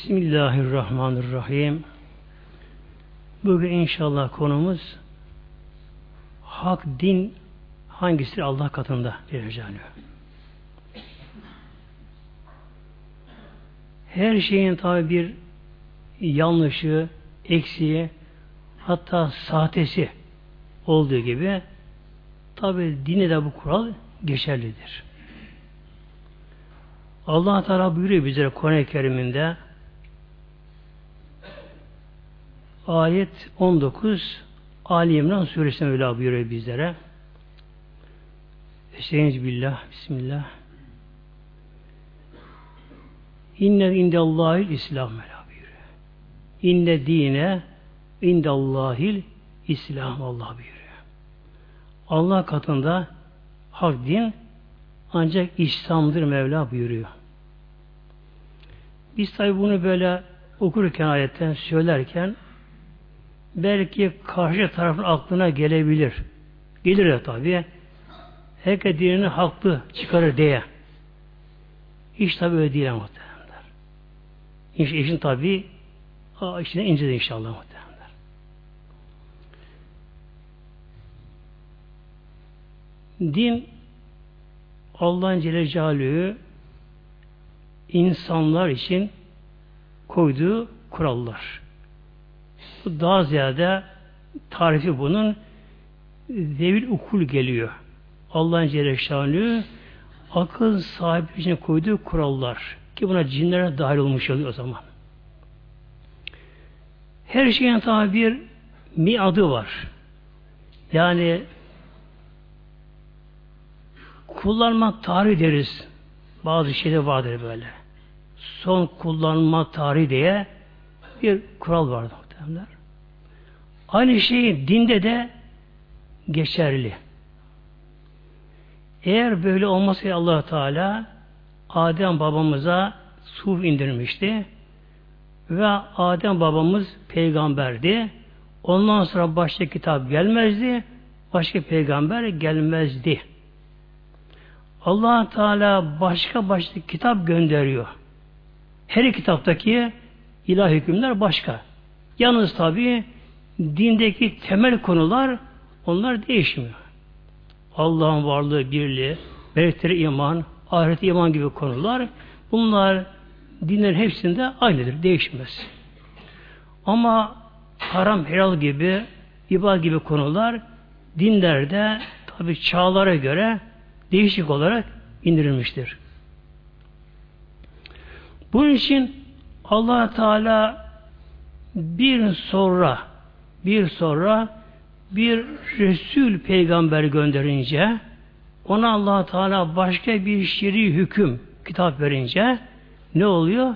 Bismillahirrahmanirrahim. Bugün inşallah konumuz hak din hangisi Allah katında Celle Her şeyin tabi bir yanlışı, eksiği, hatta sahtesi olduğu gibi tabi dine de bu kural geçerlidir. Allah Teala buyuruyor bize Kur'an-ı Kerim'inde ayet 19 Ali İmran suresine öyle buyuruyor bizlere. Estaizu billah, bismillah. İnne indellahil İslam öyle buyuruyor. İnne dine indellahil İslam Allah buyuruyor. Allah katında hak din ancak İslam'dır Mevla buyuruyor. Biz tabi bunu böyle okurken ayetten söylerken belki karşı tarafın aklına gelebilir. Gelir ya tabi. Herkes dinini haklı çıkarır diye. Hiç tabi öyle değil muhtemelenler. İş, işin tabi işine incedir inşallah muhtemelenler. Din Allah'ın Celle Celaluhu insanlar için koyduğu kurallar. Bu daha ziyade tarifi bunun zevil ukul geliyor. Allah'ın Celle akıl sahibi için koyduğu kurallar ki buna cinlere dahil olmuş oluyor o zaman. Her şeyin tabi bir mi adı var. Yani kullanma tarihi deriz. Bazı şeyler vardır böyle. Son kullanma tarihi diye bir kural vardır muhtemelenler. Aynı şey dinde de geçerli. Eğer böyle olmasaydı allah Teala Adem babamıza suf indirmişti ve Adem babamız peygamberdi. Ondan sonra başka kitap gelmezdi. Başka peygamber gelmezdi allah Teala başka başka kitap gönderiyor. Her kitaptaki ilah hükümler başka. Yalnız tabi dindeki temel konular onlar değişmiyor. Allah'ın varlığı, birliği, melekleri iman, ahireti iman gibi konular bunlar dinlerin hepsinde aynıdır, değişmez. Ama haram, helal gibi, ibadet gibi konular dinlerde tabi çağlara göre değişik olarak indirilmiştir. Bunun için allah Teala bir sonra bir sonra bir Resul peygamber gönderince ona allah Teala başka bir şiri hüküm kitap verince ne oluyor?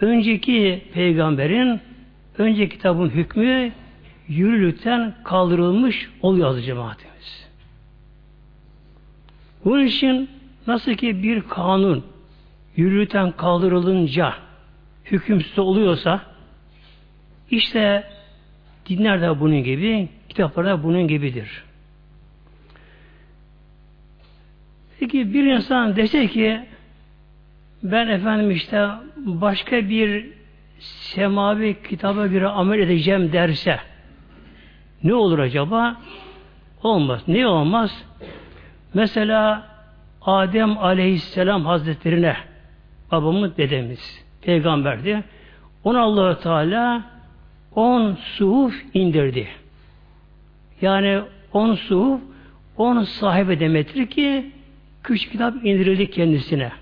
Önceki peygamberin önceki kitabın hükmü yürürlükten kaldırılmış oluyor azı cemaati. Bunun için nasıl ki bir kanun yürürten kaldırılınca hükümsüz oluyorsa işte dinler de bunun gibi, kitaplar da bunun gibidir. Peki bir insan dese ki ben efendim işte başka bir semavi kitaba göre amel edeceğim derse ne olur acaba? Olmaz. Ne olmaz? Mesela Adem Aleyhisselam Hazretlerine babamız dedemiz peygamberdi. Ona allah Teala on suhuf indirdi. Yani on suhuf on sahibi demektir ki küçük kitap indirildi kendisine.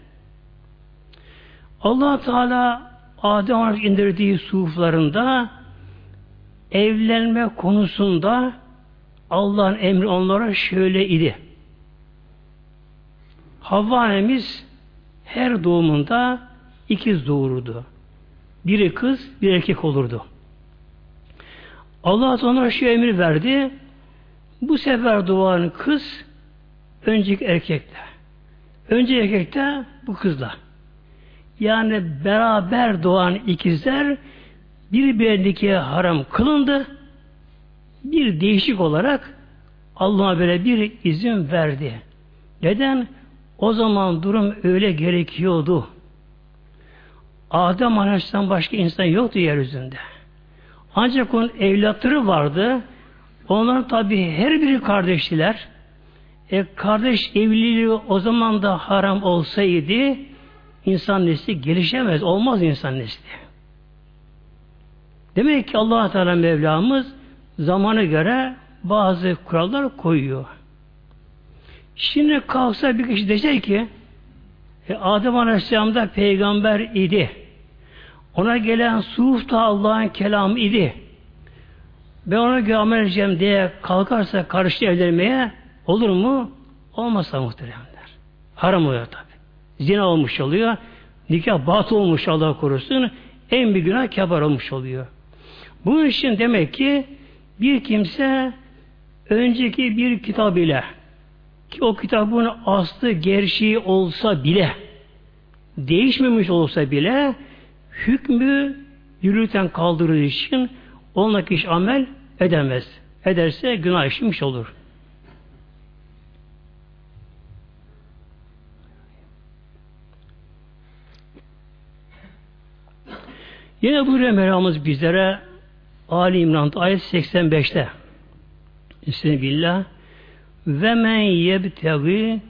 allah Teala Adem indirdiği suhuflarında evlenme konusunda Allah'ın emri onlara şöyle idi. Havva annemiz her doğumunda ikiz doğururdu. Biri kız, bir erkek olurdu. Allah sonra şu emir verdi. Bu sefer doğan kız önceki erkekte. Önce erkekte bu kızla. Yani beraber doğan ikizler birbirindeki haram kılındı. Bir değişik olarak Allah'a böyle bir izin verdi. Neden? O zaman durum öyle gerekiyordu. Adem Aleyhisselam başka insan yoktu yeryüzünde. Ancak onun evlatları vardı. Onlar tabi her biri kardeştiler. E, kardeş evliliği o zaman da haram olsaydı insan nesli gelişemez. Olmaz insan nesli. Demek ki allah Teala Mevlamız zamana göre bazı kurallar koyuyor. Şimdi kalksa bir kişi dese ki e, Adem Aleyhisselam da peygamber idi. Ona gelen suhuf da Allah'ın kelamı idi. Ben ona göre amel edeceğim diye kalkarsa karşı evlenmeye olur mu? Olmazsa muhteremler. Haram oluyor tabi. Zina olmuş oluyor. Nikah batı olmuş Allah korusun. En bir günah kebar olmuş oluyor. Bu için demek ki bir kimse önceki bir kitab ile ki o kitabın aslı gerçeği olsa bile değişmemiş olsa bile hükmü yürürten kaldırdığı için onunla kişi amel edemez. Ederse günah işlemiş olur. Yine buyuruyor Mevlamız bizlere Ali İmran ayet 85'te Bismillah ve men yebtevi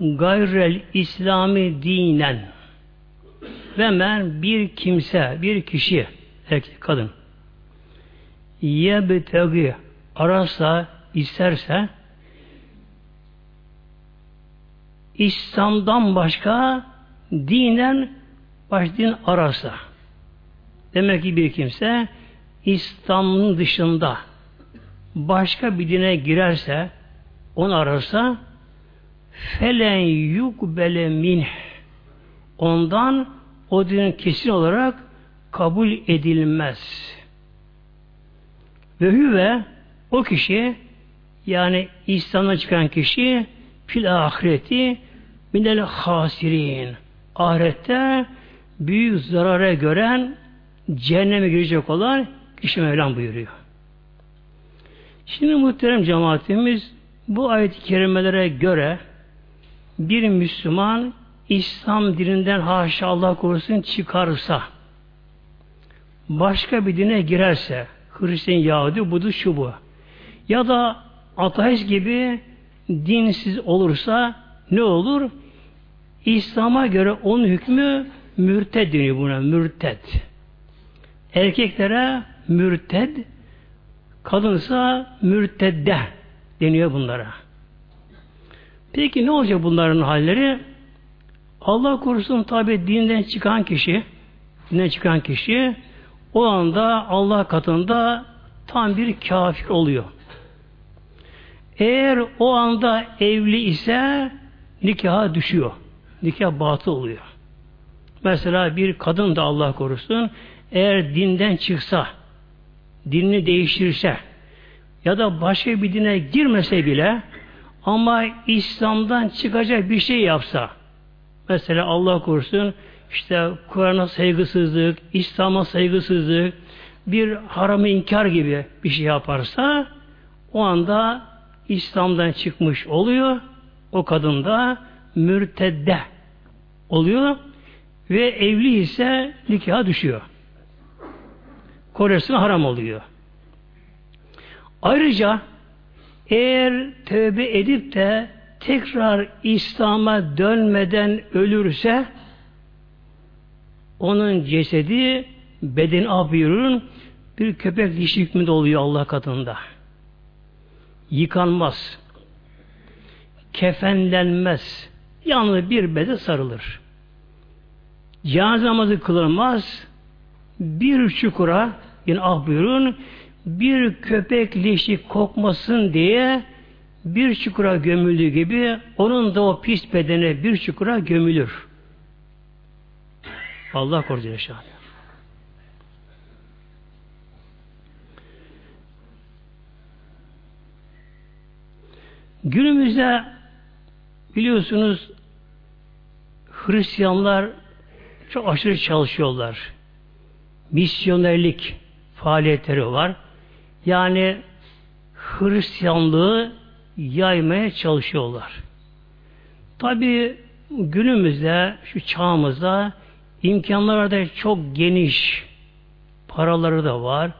gayrel İslami dinen men bir kimse, bir kişi, erkek, kadın. Yebtevi ararsa, isterse İslam'dan başka dinen baş din ararsa. Demek ki bir kimse İslam'ın dışında başka bir dine girerse onu ararsa felen yukbele minh. Ondan o din kesin olarak kabul edilmez. Ve hüve o kişi yani İslam'dan çıkan kişi fil ahireti minel hasirin ahirette büyük zarara gören cehenneme girecek olan kişi Mevlam buyuruyor. Şimdi muhterem cemaatimiz bu ayet-i kerimelere göre bir Müslüman İslam dininden haşa Allah korusun çıkarsa başka bir dine girerse Hristiyan, Yahudi, Budu, şu bu ya da ateist gibi dinsiz olursa ne olur? İslam'a göre onun hükmü mürted deniyor buna, mürted. Erkeklere mürted, kadınsa mürtedde deniyor bunlara. Peki ne olacak bunların halleri? Allah korusun tabi dinden çıkan kişi, dinden çıkan kişi o anda Allah katında tam bir kafir oluyor. Eğer o anda evli ise nikaha düşüyor. Nikah batı oluyor. Mesela bir kadın da Allah korusun eğer dinden çıksa, dinini değiştirse ya da başka bir dine girmese bile ama İslam'dan çıkacak bir şey yapsa mesela Allah korusun işte Kur'an'a saygısızlık, İslam'a saygısızlık, bir haramı inkar gibi bir şey yaparsa o anda İslam'dan çıkmış oluyor. O kadın da mürtedde oluyor ve evli ise nikaha düşüyor. Koresine haram oluyor. Ayrıca eğer tövbe edip de tekrar İslam'a dönmeden ölürse onun cesedi beden abiyurun bir köpek dişi hükmünde oluyor Allah katında. Yıkanmaz. Kefenlenmez. Yalnız bir bede sarılır. Cenaze namazı kılınmaz. Bir çukura yine ah buyurun bir köpek leşi kokmasın diye bir çukura gömüldüğü gibi onun da o pis bedene bir çukura gömülür. Allah korusun inşallah. Günümüzde biliyorsunuz Hristiyanlar çok aşırı çalışıyorlar. Misyonerlik faaliyetleri var. Yani Hristiyanlığı yaymaya çalışıyorlar. Tabi günümüzde, şu çağımızda imkanları da çok geniş. Paraları da var.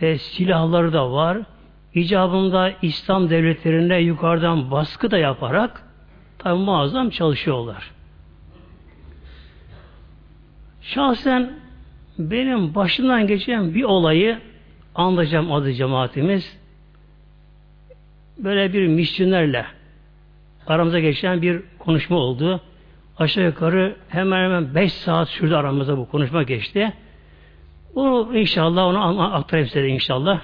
E, silahları da var. İcabında İslam devletlerine yukarıdan baskı da yaparak tabi muazzam çalışıyorlar. Şahsen benim başımdan geçen bir olayı anlayacağım adı cemaatimiz. Böyle bir misyonerle aramıza geçen bir konuşma oldu. Aşağı yukarı hemen hemen 5 saat sürdü aramızda bu konuşma geçti. Bunu inşallah onu aktarayım size inşallah.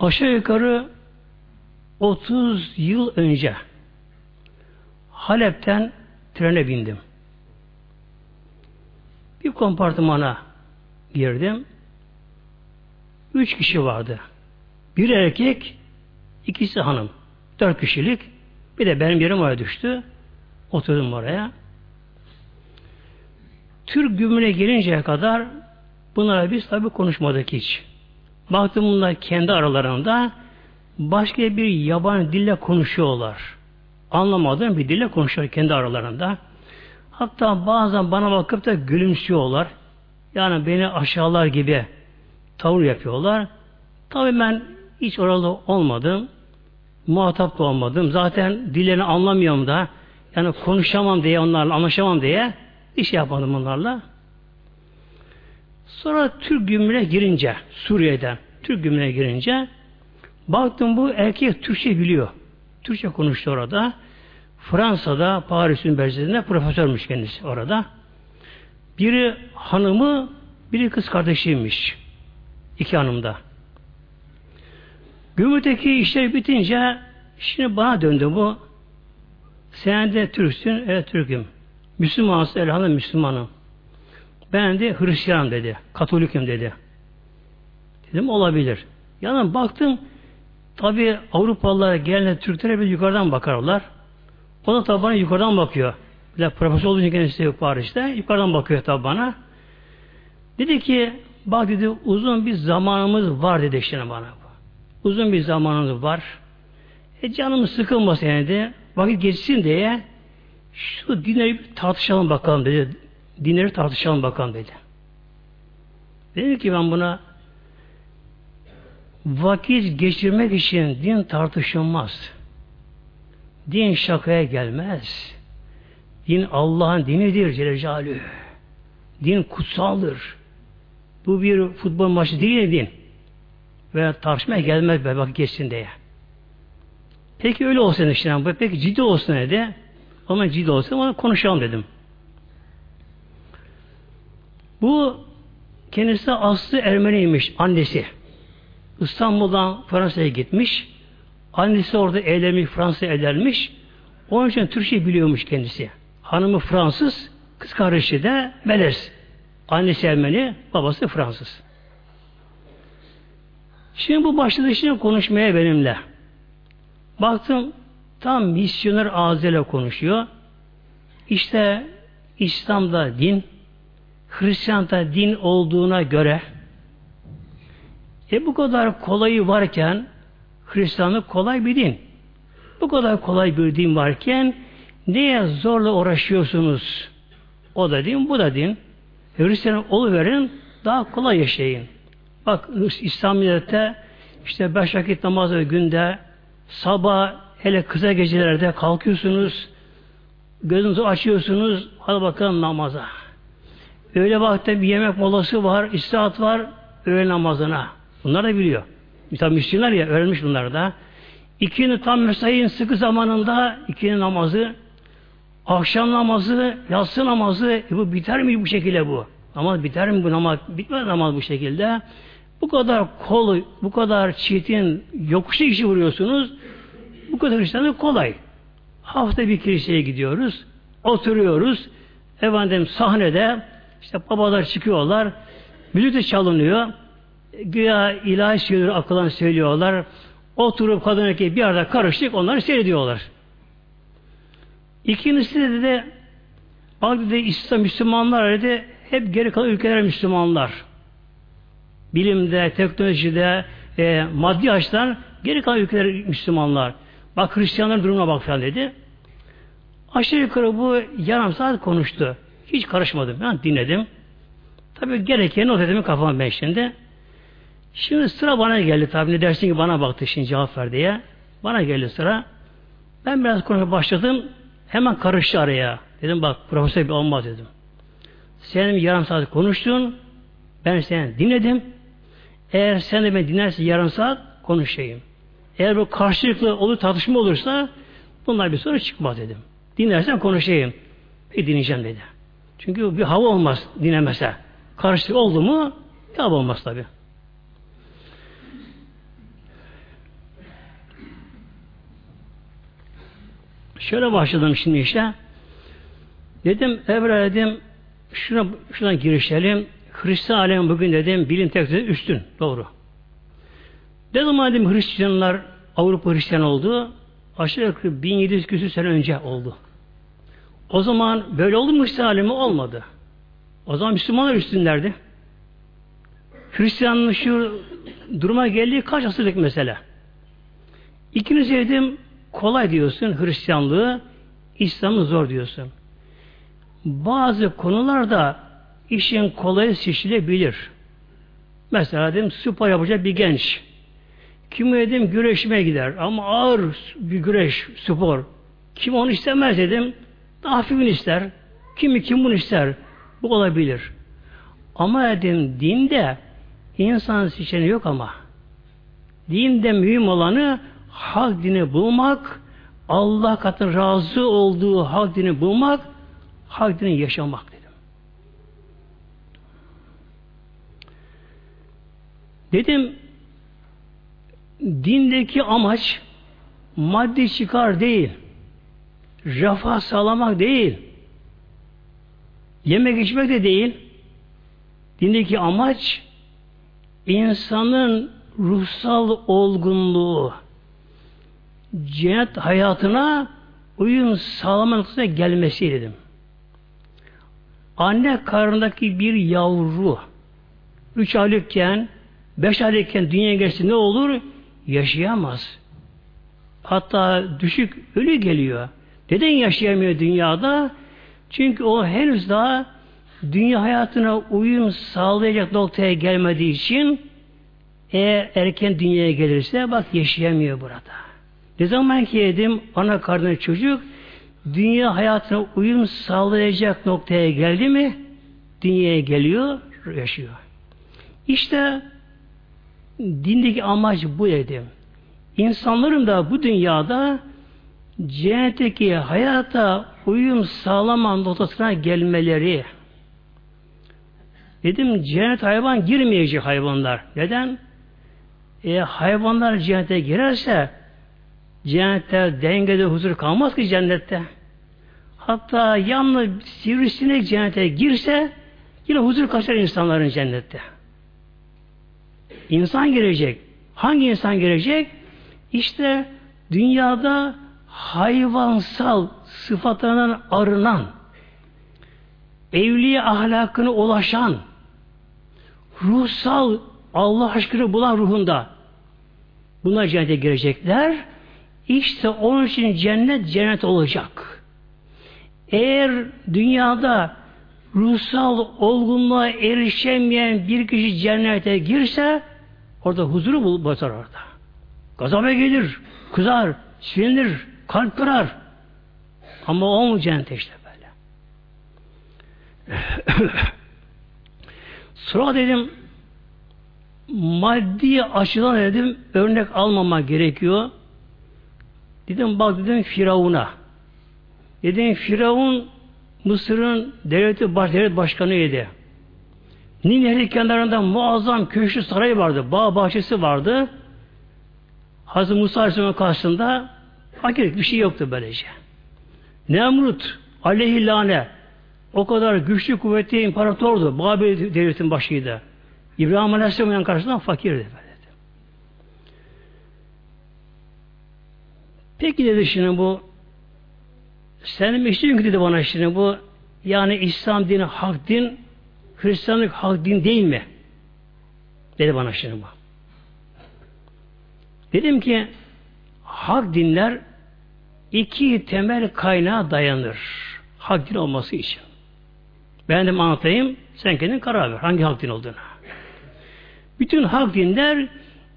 Aşağı yukarı 30 yıl önce Halep'ten trene bindim. Bir kompartımana girdim. Üç kişi vardı. Bir erkek, ikisi hanım. Dört kişilik. Bir de benim yerim oraya düştü. Oturdum oraya. Türk gümrüğüne gelinceye kadar bunlara biz tabi konuşmadık hiç. Baktım bunlar kendi aralarında başka bir yabancı dille konuşuyorlar. Anlamadığım bir dille konuşuyor kendi aralarında. Hatta bazen bana bakıp da gülümsüyorlar. Yani beni aşağılar gibi tavır yapıyorlar. Tabi ben hiç oralı olmadım. Muhatap da olmadım. Zaten dillerini anlamıyorum da yani konuşamam diye onlarla anlaşamam diye iş yapmadım onlarla. Sonra Türk gümrüğüne girince Suriye'den Türk gümrüğüne girince baktım bu erkek Türkçe biliyor. Türkçe konuştu orada. Fransa'da Paris Üniversitesi'nde profesörmüş kendisi orada. Biri hanımı, biri kız kardeşiymiş. İki hanımda. Gümrükteki işler bitince şimdi bana döndü bu. Sen de Türksün, evet Türk'üm. Müslümansın, elhamdülillah Müslümanım. Ben de Hristiyanım dedi. Katolikim dedi. Dedim olabilir. Yani baktım tabi Avrupalılar gelen Türklere bir yukarıdan bakarlar. O da tabi bana yukarıdan bakıyor. Bir de profesör olduğu kendisi yok Paris'te. Yukarıdan bakıyor tabi bana. Dedi ki bak dedi uzun bir zamanımız var dedi işte bana. Uzun bir zamanımız var. E canımız sıkılmasın yani de vakit geçsin diye şu dinleri tartışalım bakalım dedi. Dinleri tartışalım bakalım dedi. Dedim ki ben buna vakit geçirmek için din tartışılmaz. Din şakaya gelmez. Din Allah'ın dinidir Celle Celaluhu. Din kutsaldır. Bu bir futbol maçı değil din. Ve tartışmaya gelmez be vakit geçsin diye. Peki öyle olsun işte. Peki ciddi olsun dedi. Ama ciddi olsun ama konuşalım dedim. Bu kendisi aslı Ermeniymiş annesi. İstanbul'dan Fransa'ya gitmiş. Annesi orada evlenmiş, Fransa evlenmiş. Onun için Türkçe biliyormuş kendisi. Hanımı Fransız, kız kardeşi de Melez. Annesi Ermeni, babası Fransız. Şimdi bu başladı şimdi konuşmaya benimle. Baktım tam misyoner ağzıyla konuşuyor. İşte İslam'da din, Hristiyan'da din olduğuna göre e bu kadar kolayı varken Hristiyanlık kolay bir din. Bu kadar kolay bir din varken niye zorla uğraşıyorsunuz? O da din, bu da din. Hristiyan verin, daha kolay yaşayın. Bak İslamiyet'te işte beş vakit namazı günde sabah hele kısa gecelerde kalkıyorsunuz gözünüzü açıyorsunuz hadi bakalım namaza. Öyle vakte bir yemek molası var, istirahat var öğle namazına. Bunlar da biliyor. Tabi Müslümanlar ya öğrenmiş bunlar da. İkinin tam mesainin sıkı zamanında ikinin namazı, akşam namazı, yatsı namazı, e bu biter mi bu şekilde bu? Namaz biter mi bu namaz? Bitmez namaz bu şekilde. Bu kadar kol, bu kadar çiğitin yokuşu işi vuruyorsunuz. Bu kadar Hristiyanlık kolay. Hafta bir kiliseye gidiyoruz. Oturuyoruz. Efendim sahnede işte babalar çıkıyorlar. Müzik de çalınıyor. Güya ilahi şeyleri akılan söylüyorlar. Oturup kadın erkek bir arada karıştık onları seyrediyorlar. İkincisi de, de bak dedi İslam Müslümanlar dedi hep geri kalan ülkeler Müslümanlar. Bilimde, teknolojide, e, maddi açıdan geri kalan ülkeler Müslümanlar. Bak Hristiyanların durumuna bak falan dedi. Aşağı yukarı bu yarım saat konuştu. Hiç karışmadım. Ben dinledim. Tabii gereken not etimi kafama ben şimdi. Şimdi sıra bana geldi tabii. Ne dersin ki bana baktı şimdi cevap ver diye. Bana geldi sıra. Ben biraz konuşmaya başladım. Hemen karıştı araya. Dedim bak profesör bir olmaz dedim. Senin yarım saat konuştun. Ben seni dinledim. Eğer sen de beni dinlersen yarım saat konuşayım. Eğer bu karşılıklı olur tartışma olursa bunlar bir soru çıkmaz dedim. Dinlersen konuşayım. Bir dinleyeceğim dedi. Çünkü bir hava olmaz dinlemese. Karşılık oldu mu hava olmaz tabi. Şöyle başladım şimdi işte. Dedim evvel dedim şuna, şuna girişelim. Hristiyan alemi bugün dedim bilim teknolojisi üstün. Doğru. Ne zaman dedim Hristiyanlar Avrupa Hristiyan oldu? Aşağı yukarı 1700 küsur sene önce oldu. O zaman böyle oldu mu Hristiyan alemi? Olmadı. O zaman Müslümanlar üstünlerdi. Hristiyanlığın şu duruma geldiği kaç asırlık mesele. İkincisi dedim kolay diyorsun Hristiyanlığı, İslam'ı zor diyorsun. Bazı konularda işin kolayı seçilebilir. Mesela dedim spor yapacak bir genç. Kim dedim güreşmeye gider ama ağır bir güreş, spor. Kim onu istemez dedim. Daha hafifini ister. Kimi kim bunu ister. Bu olabilir. Ama dedim dinde insan seçeneği yok ama. Dinde mühim olanı hak dini bulmak, Allah katın razı olduğu hak dini bulmak, hak dini yaşamak dedim. Dedim dindeki amaç maddi çıkar değil. Refah sağlamak değil. Yemek içmek de değil. Dindeki amaç insanın ruhsal olgunluğu, cennet hayatına uyum sağlama noktasına gelmesi dedim. Anne karnındaki bir yavru üç aylıkken beş aylıkken dünyaya geçse ne olur? Yaşayamaz. Hatta düşük ölü geliyor. Neden yaşayamıyor dünyada? Çünkü o henüz daha dünya hayatına uyum sağlayacak noktaya gelmediği için eğer erken dünyaya gelirse bak yaşayamıyor burada. Ne zaman ki yedim ana karnı çocuk dünya hayatına uyum sağlayacak noktaya geldi mi dünyaya geliyor, yaşıyor. İşte dindeki amaç bu dedim. İnsanların da bu dünyada cennetteki hayata uyum sağlama noktasına gelmeleri. Dedim cennet hayvan girmeyecek hayvanlar. Neden? E, hayvanlar cennete girerse Cennette dengede huzur kalmaz ki cennette. Hatta yanlı sivrisinek cennete girse yine huzur kaçar insanların cennette. İnsan girecek. Hangi insan girecek? İşte dünyada hayvansal sıfatlarından arınan, evliye ahlakını ulaşan, ruhsal Allah aşkını bulan ruhunda bunlar cennete girecekler. İşte onun için cennet cennet olacak. Eğer dünyada ruhsal olgunluğa erişemeyen bir kişi cennete girse orada huzuru bul batar orada. Gazaba gelir, kızar, sinir, kalp kırar. Ama o mu cennet işte böyle. Sonra dedim maddi açıdan dedim örnek almama gerekiyor. Dedim bak dedim Firavun'a. Dedim Firavun Mısır'ın devleti baş, devlet başkanıydı. Nil Nehri kenarında muazzam köşkü sarayı vardı. Bağ bahçesi vardı. Hazreti Musa Aleyhisselam'ın karşısında fakir bir şey yoktu böylece. Nemrut aleyhillâne o kadar güçlü kuvvetli imparatordu. Babil devletin başıydı. İbrahim Aleyhisselam'ın karşısında fakirdi. Böyle. Peki dedi şimdi bu senin mi istiyorsun ki dedi bana şimdi bu yani İslam dini hak din Hristiyanlık hak din değil mi? Dedi bana şimdi bu. Dedim ki hak dinler iki temel kaynağa dayanır. Hak din olması için. Ben de anlatayım, sen kendin karar ver hangi hak din olduğunu. Bütün hak dinler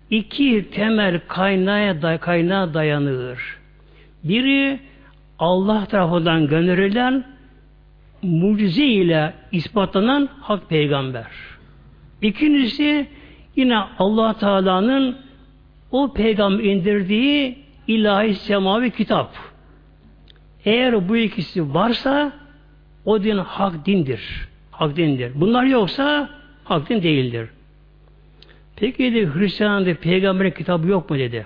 iki temel kaynağa, kaynağa dayanır. Biri Allah tarafından gönderilen mucize ile ispatlanan hak peygamber. İkincisi yine Allah Teala'nın o peygamber indirdiği ilahi semavi kitap. Eğer bu ikisi varsa o din hak dindir. Hak dindir. Bunlar yoksa hak din değildir. Peki dedi Hristiyan'da peygamberin kitabı yok mu dedi.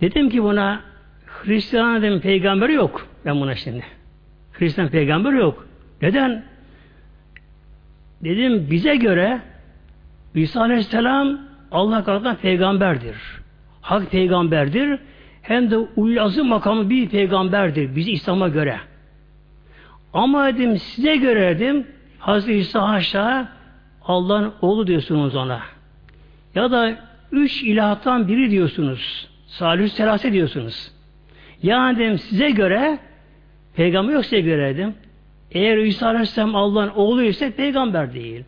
Dedim ki buna Hristiyan dedim peygamberi yok. Ben buna şimdi. Hristiyan peygamber yok. Neden? Dedim bize göre İsa Aleyhisselam Allah katından peygamberdir. Hak peygamberdir. Hem de ulazı makamı bir peygamberdir. Biz İslam'a göre. Ama dedim size göre dedim Hazreti İsa haşa Allah'ın oğlu diyorsunuz ona. Ya da üç ilahtan biri diyorsunuz. Salih selase diyorsunuz. Yani dedim size göre peygamber yok size göre dedim. Eğer İsa Aleyhisselam Allah'ın oğlu ise peygamber değil.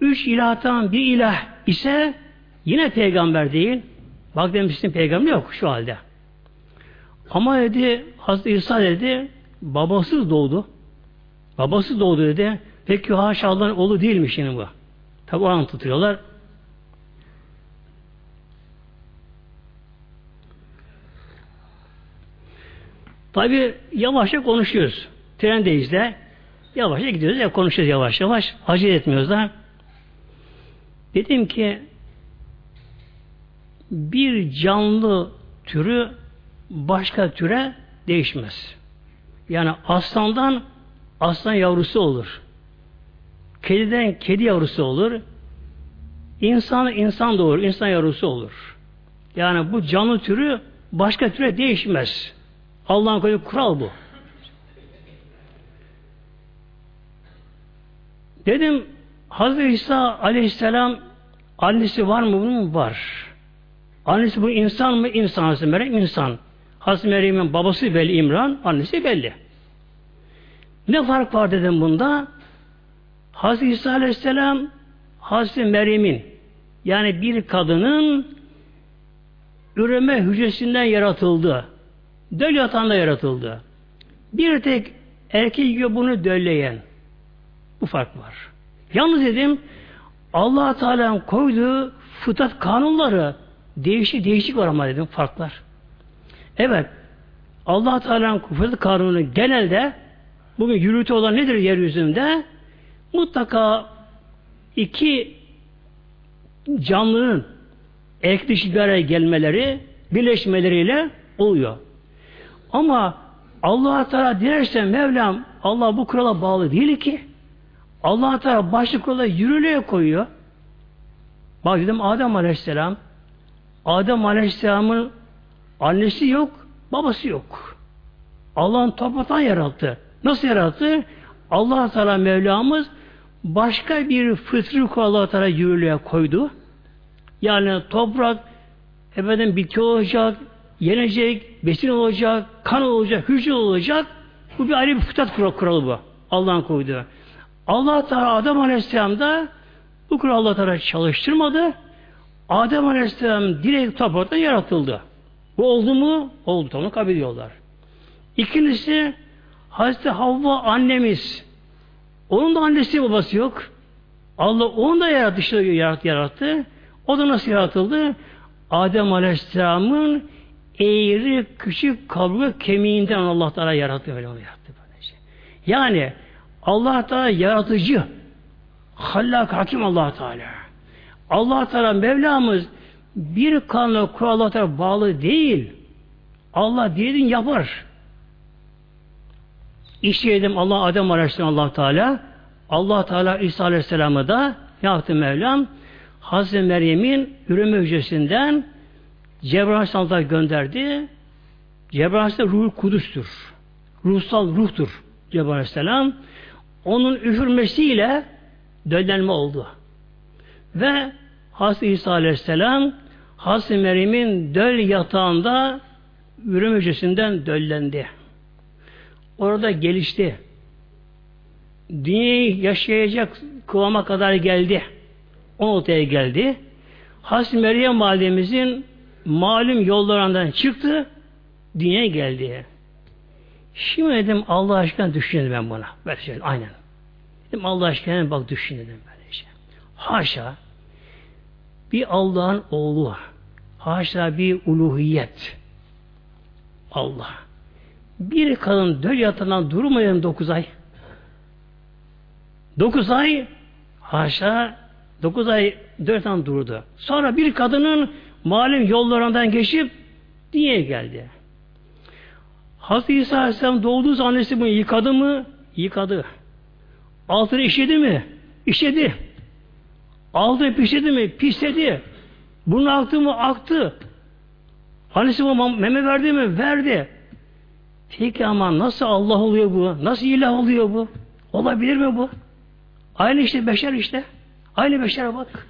Üç ilahtan bir ilah ise yine peygamber değil. Bak demiştim peygamber yok şu halde. Ama dedi Hazreti İsa dedi babasız doğdu. Babası doğdu dedi. Peki haşa Allah'ın oğlu değilmiş şimdi bu. Tabi o an tutuyorlar. Tabi yavaşça konuşuyoruz. Trendeyiz de. Yavaşça gidiyoruz ya konuşuyoruz yavaş yavaş. Acele etmiyoruz da. Dedim ki bir canlı türü başka türe değişmez. Yani aslandan aslan yavrusu olur. Kediden kedi yavrusu olur. İnsan insan doğur, insan yavrusu olur. Yani bu canlı türü başka türe değişmez. Allah'ın koyduğu kural bu. Dedim Hazreti İsa aleyhisselam annesi var mı bunun? Var. Annesi bu insan mı? İnsan. Hazreti Meryem insan. Hazreti Meryem'in babası belli İmran, annesi belli. Ne fark var dedim bunda? Hazreti İsa Aleyhisselam Hazreti Meryem'in yani bir kadının üreme hücresinden yaratıldı. Döl yatağında yaratıldı. Bir tek erkek gibi bunu dölleyen. Bu fark var. Yalnız dedim allah Teala'nın koyduğu fıtrat kanunları değişik değişik var ama dedim farklar. Evet allah Teala'nın fıtrat kanunu genelde bugün yürütü olan nedir yeryüzünde? Mutlaka iki canlının ek dişi bir araya gelmeleri, birleşmeleriyle oluyor. Ama Allah Teala dilerse Mevlam Allah bu kurala bağlı değil ki. Allah Teala başlı kurala yürürlüğe koyuyor. Bak dedim Adem Aleyhisselam Adem Aleyhisselam'ın annesi yok, babası yok. Allah'ın topraktan yarattı. Nasıl yarattı? Allah Teala Mevlamız başka bir fıtrı Allah Teala yürürlüğe koydu. Yani toprak efendim bitki olacak, yenecek, besin olacak, kan olacak, hücre olacak. Bu bir ayrı bir fıtrat kuralı, bu. Allah'ın koyduğu. Allah Teala Adem Aleyhisselam'da bu kuralı Allah Teala çalıştırmadı. Adem Aleyhisselam direkt topraktan yaratıldı. Bu oldu mu? Oldu. Onu kabul ediyorlar. İkincisi Hazreti Havva annemiz. Onun da annesi babası yok. Allah onu da yarattı, yarattı, yarattı. O da nasıl yaratıldı? Adem Aleyhisselam'ın eğri küçük kaburga kemiğinden Allah Teala yarattı öyle onu yarattı böylece. Yani Allah Teala yaratıcı, hallak hakim Allah Teala. Allah Teala Mevlamız bir kanla kurala Teala bağlı değil. Allah dilediğin yapar. İşleyelim Allah Adem Aleyhisselam Allah Teala. Allah Teala İsa Aleyhisselam'ı da ne yaptı Mevlam? Hazreti Meryem'in üreme hücresinden Cebrail Aleyhisselam'a gönderdi. Cebrail Aleyhisselam ruh kudüstür. Ruhsal ruhtur Cebrail Aleyhisselam. Onun üfürmesiyle döllenme oldu. Ve Hazreti İsa Aleyhisselam Hazreti Meryem'in döl yatağında ürün hücresinden döllendi. Orada gelişti. Dünyayı yaşayacak kıvama kadar geldi. O noktaya geldi. Hazreti Meryem validemizin malum yollarından çıktı, dünyaya geldi. Şimdi dedim Allah aşkına düşünelim ben buna. Böyle şey, aynen. Dedim Allah aşkına bak düşünelim böyle şey. Haşa bir Allah'ın oğlu. Haşa bir uluhiyet. Allah. Bir kadın döl yatağından durmayan dokuz ay. Dokuz ay haşa dokuz ay dört an durdu. Sonra bir kadının malum yollarından geçip diye geldi. Hazreti İsa Aleyhisselam doğduğu zaman annesi bunu yıkadı mı? Yıkadı. Altını işedi mi? İşedi. Aldı pişirdi mi? Pisledi. Bunun aktı mı? Aktı. Annesi bu meme verdi mi? Verdi. Peki ama nasıl Allah oluyor bu? Nasıl ilah oluyor bu? Olabilir mi bu? Aynı işte beşer işte. Aynı beşere bak.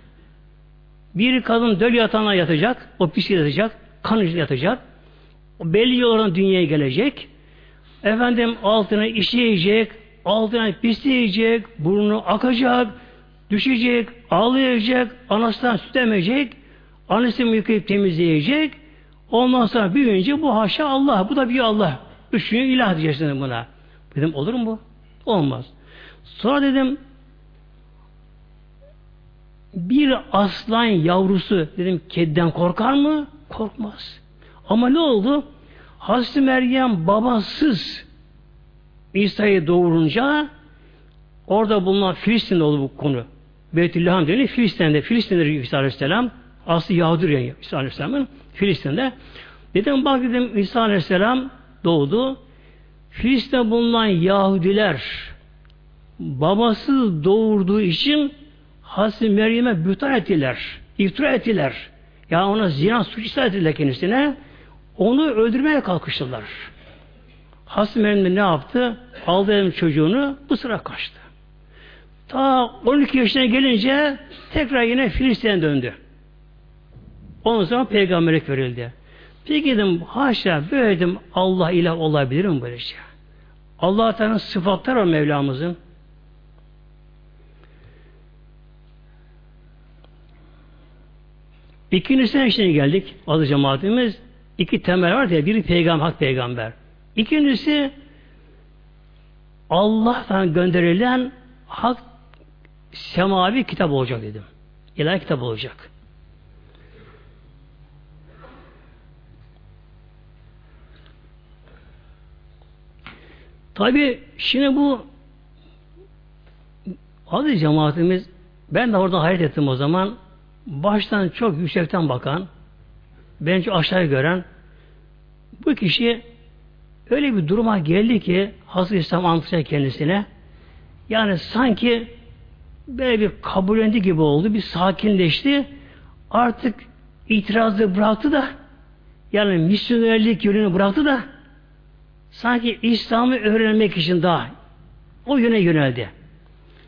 Bir kadın döl yatağına yatacak, o pis yatacak, kan yatacak. O belli yollardan dünyaya gelecek. Efendim altına işleyecek, altına pisleyecek, burnu akacak, düşecek, ağlayacak, anasından süt emecek, annesini yıkayıp temizleyecek. Ondan sonra büyüyünce bu haşa Allah, bu da bir Allah. Üçüncü ilah diyeceksin buna. Dedim olur mu bu? Olmaz. Sonra dedim bir aslan yavrusu dedim kediden korkar mı? Korkmaz. Ama ne oldu? Hazreti Meryem babasız İsa'yı doğurunca orada bulunan Filistin'de oldu bu konu. Beytüllaham deniyor. Filistin'de. Filistin'de İsa Aleyhisselam. Aslı Yahudur yani İsa Aleyhisselam'ın Filistin'de. Dedim bak dedim İsa Aleyhisselam doğdu. Filistin'de bulunan Yahudiler babasız doğurduğu için Hazreti Meryem'e bütan ettiler. iftira ettiler. Yani ona zina suç ettiler kendisine. Onu öldürmeye kalkıştılar. Hazreti Meryem ne yaptı? Aldı elim çocuğunu bu sıra kaçtı. Ta 12 yaşına gelince tekrar yine Filistin'e döndü. Ondan sonra peygamberlik verildi. Peki dedim haşa böyle dedim Allah ilah olabilir mi böyle şey? Allah Teala'nın sıfatları var Mevlamızın. İkincisine işte geldik. Adı cemaatimiz. iki temel var ya. Biri peygamber, hak peygamber. İkincisi Allah'tan gönderilen hak semavi kitap olacak dedim. İlahi kitap olacak. Tabi şimdi bu adı cemaatimiz ben de orada hayret ettim o zaman baştan çok yüksekten bakan bence aşağıya gören bu kişi öyle bir duruma geldi ki Hazreti İslam anlatacak kendisine yani sanki böyle bir kabullendi gibi oldu. Bir sakinleşti. Artık itirazı bıraktı da yani misyonerlik yönünü bıraktı da sanki İslam'ı öğrenmek için daha o yöne yöneldi.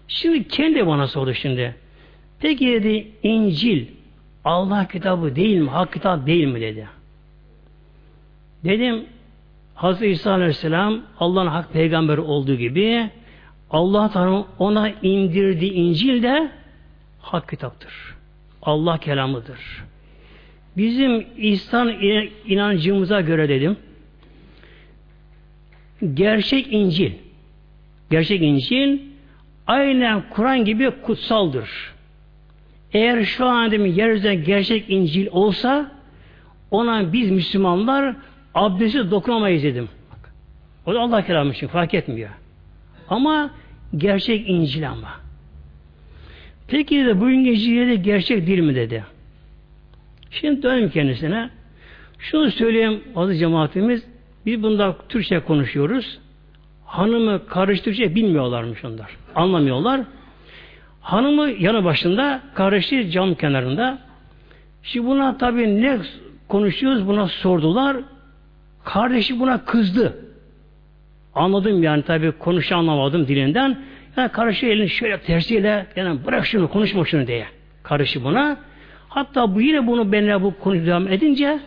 Şimdi kendi bana sordu şimdi. Peki dedi İncil Allah kitabı değil mi? Hak kitap değil mi dedi. Dedim Hazreti İsa Aleyhisselam Allah'ın hak peygamberi olduğu gibi Allah Teala ona indirdiği İncil de hak kitaptır. Allah kelamıdır. Bizim İslam inancımıza göre dedim gerçek İncil gerçek İncil aynen Kur'an gibi kutsaldır. Eğer şu an demin yeryüzünde gerçek İncil olsa ona biz Müslümanlar abdesti dokunamayız dedim. O da Allah kelamı için fark etmiyor. Ama gerçek İncil ama. Peki de bu İncil de gerçek değil mi dedi. Şimdi dönelim kendisine. Şunu söyleyeyim aziz cemaatimiz. Biz bunda Türkçe konuşuyoruz. Hanımı karıştırıcı bilmiyorlarmış onlar. Anlamıyorlar. Hanımı yanı başında, kardeşi cam kenarında. Şimdi buna tabii ne konuşuyoruz buna sordular. Kardeşi buna kızdı. Anladım yani tabii konuşu anlamadım dilinden. Yani kardeşi elini şöyle tersiyle yani bırak şunu konuşma şunu diye. Kardeşi buna. Hatta bu yine bunu benimle bu konu devam edince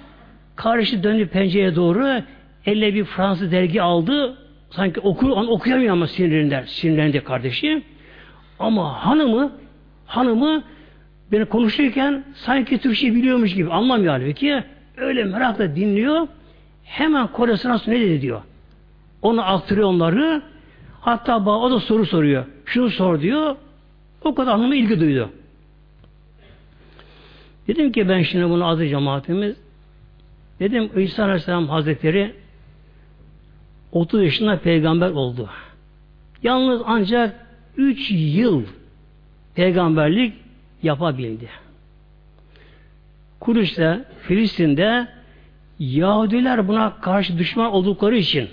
karşı döndü pencereye doğru elle bir Fransız dergi aldı. Sanki okur, onu okuyamıyor ama sinirlerinden, sinirlendi kardeşi. Ama hanımı, hanımı beni konuşurken sanki Türkçe biliyormuş gibi anlamıyor halbuki. Öyle merakla dinliyor. Hemen Kore'si nasıl ne dedi diyor. Onu aktarıyor onları. Hatta o da soru soruyor. Şunu sor diyor. O kadar hanıma ilgi duydu. Dedim ki ben şimdi bunu adı cemaatimiz dedim İsa Aleyhisselam Hazretleri 30 yaşında peygamber oldu. Yalnız ancak 3 yıl peygamberlik yapabildi. Kudüs'te, Filistin'de Yahudiler buna karşı düşman oldukları için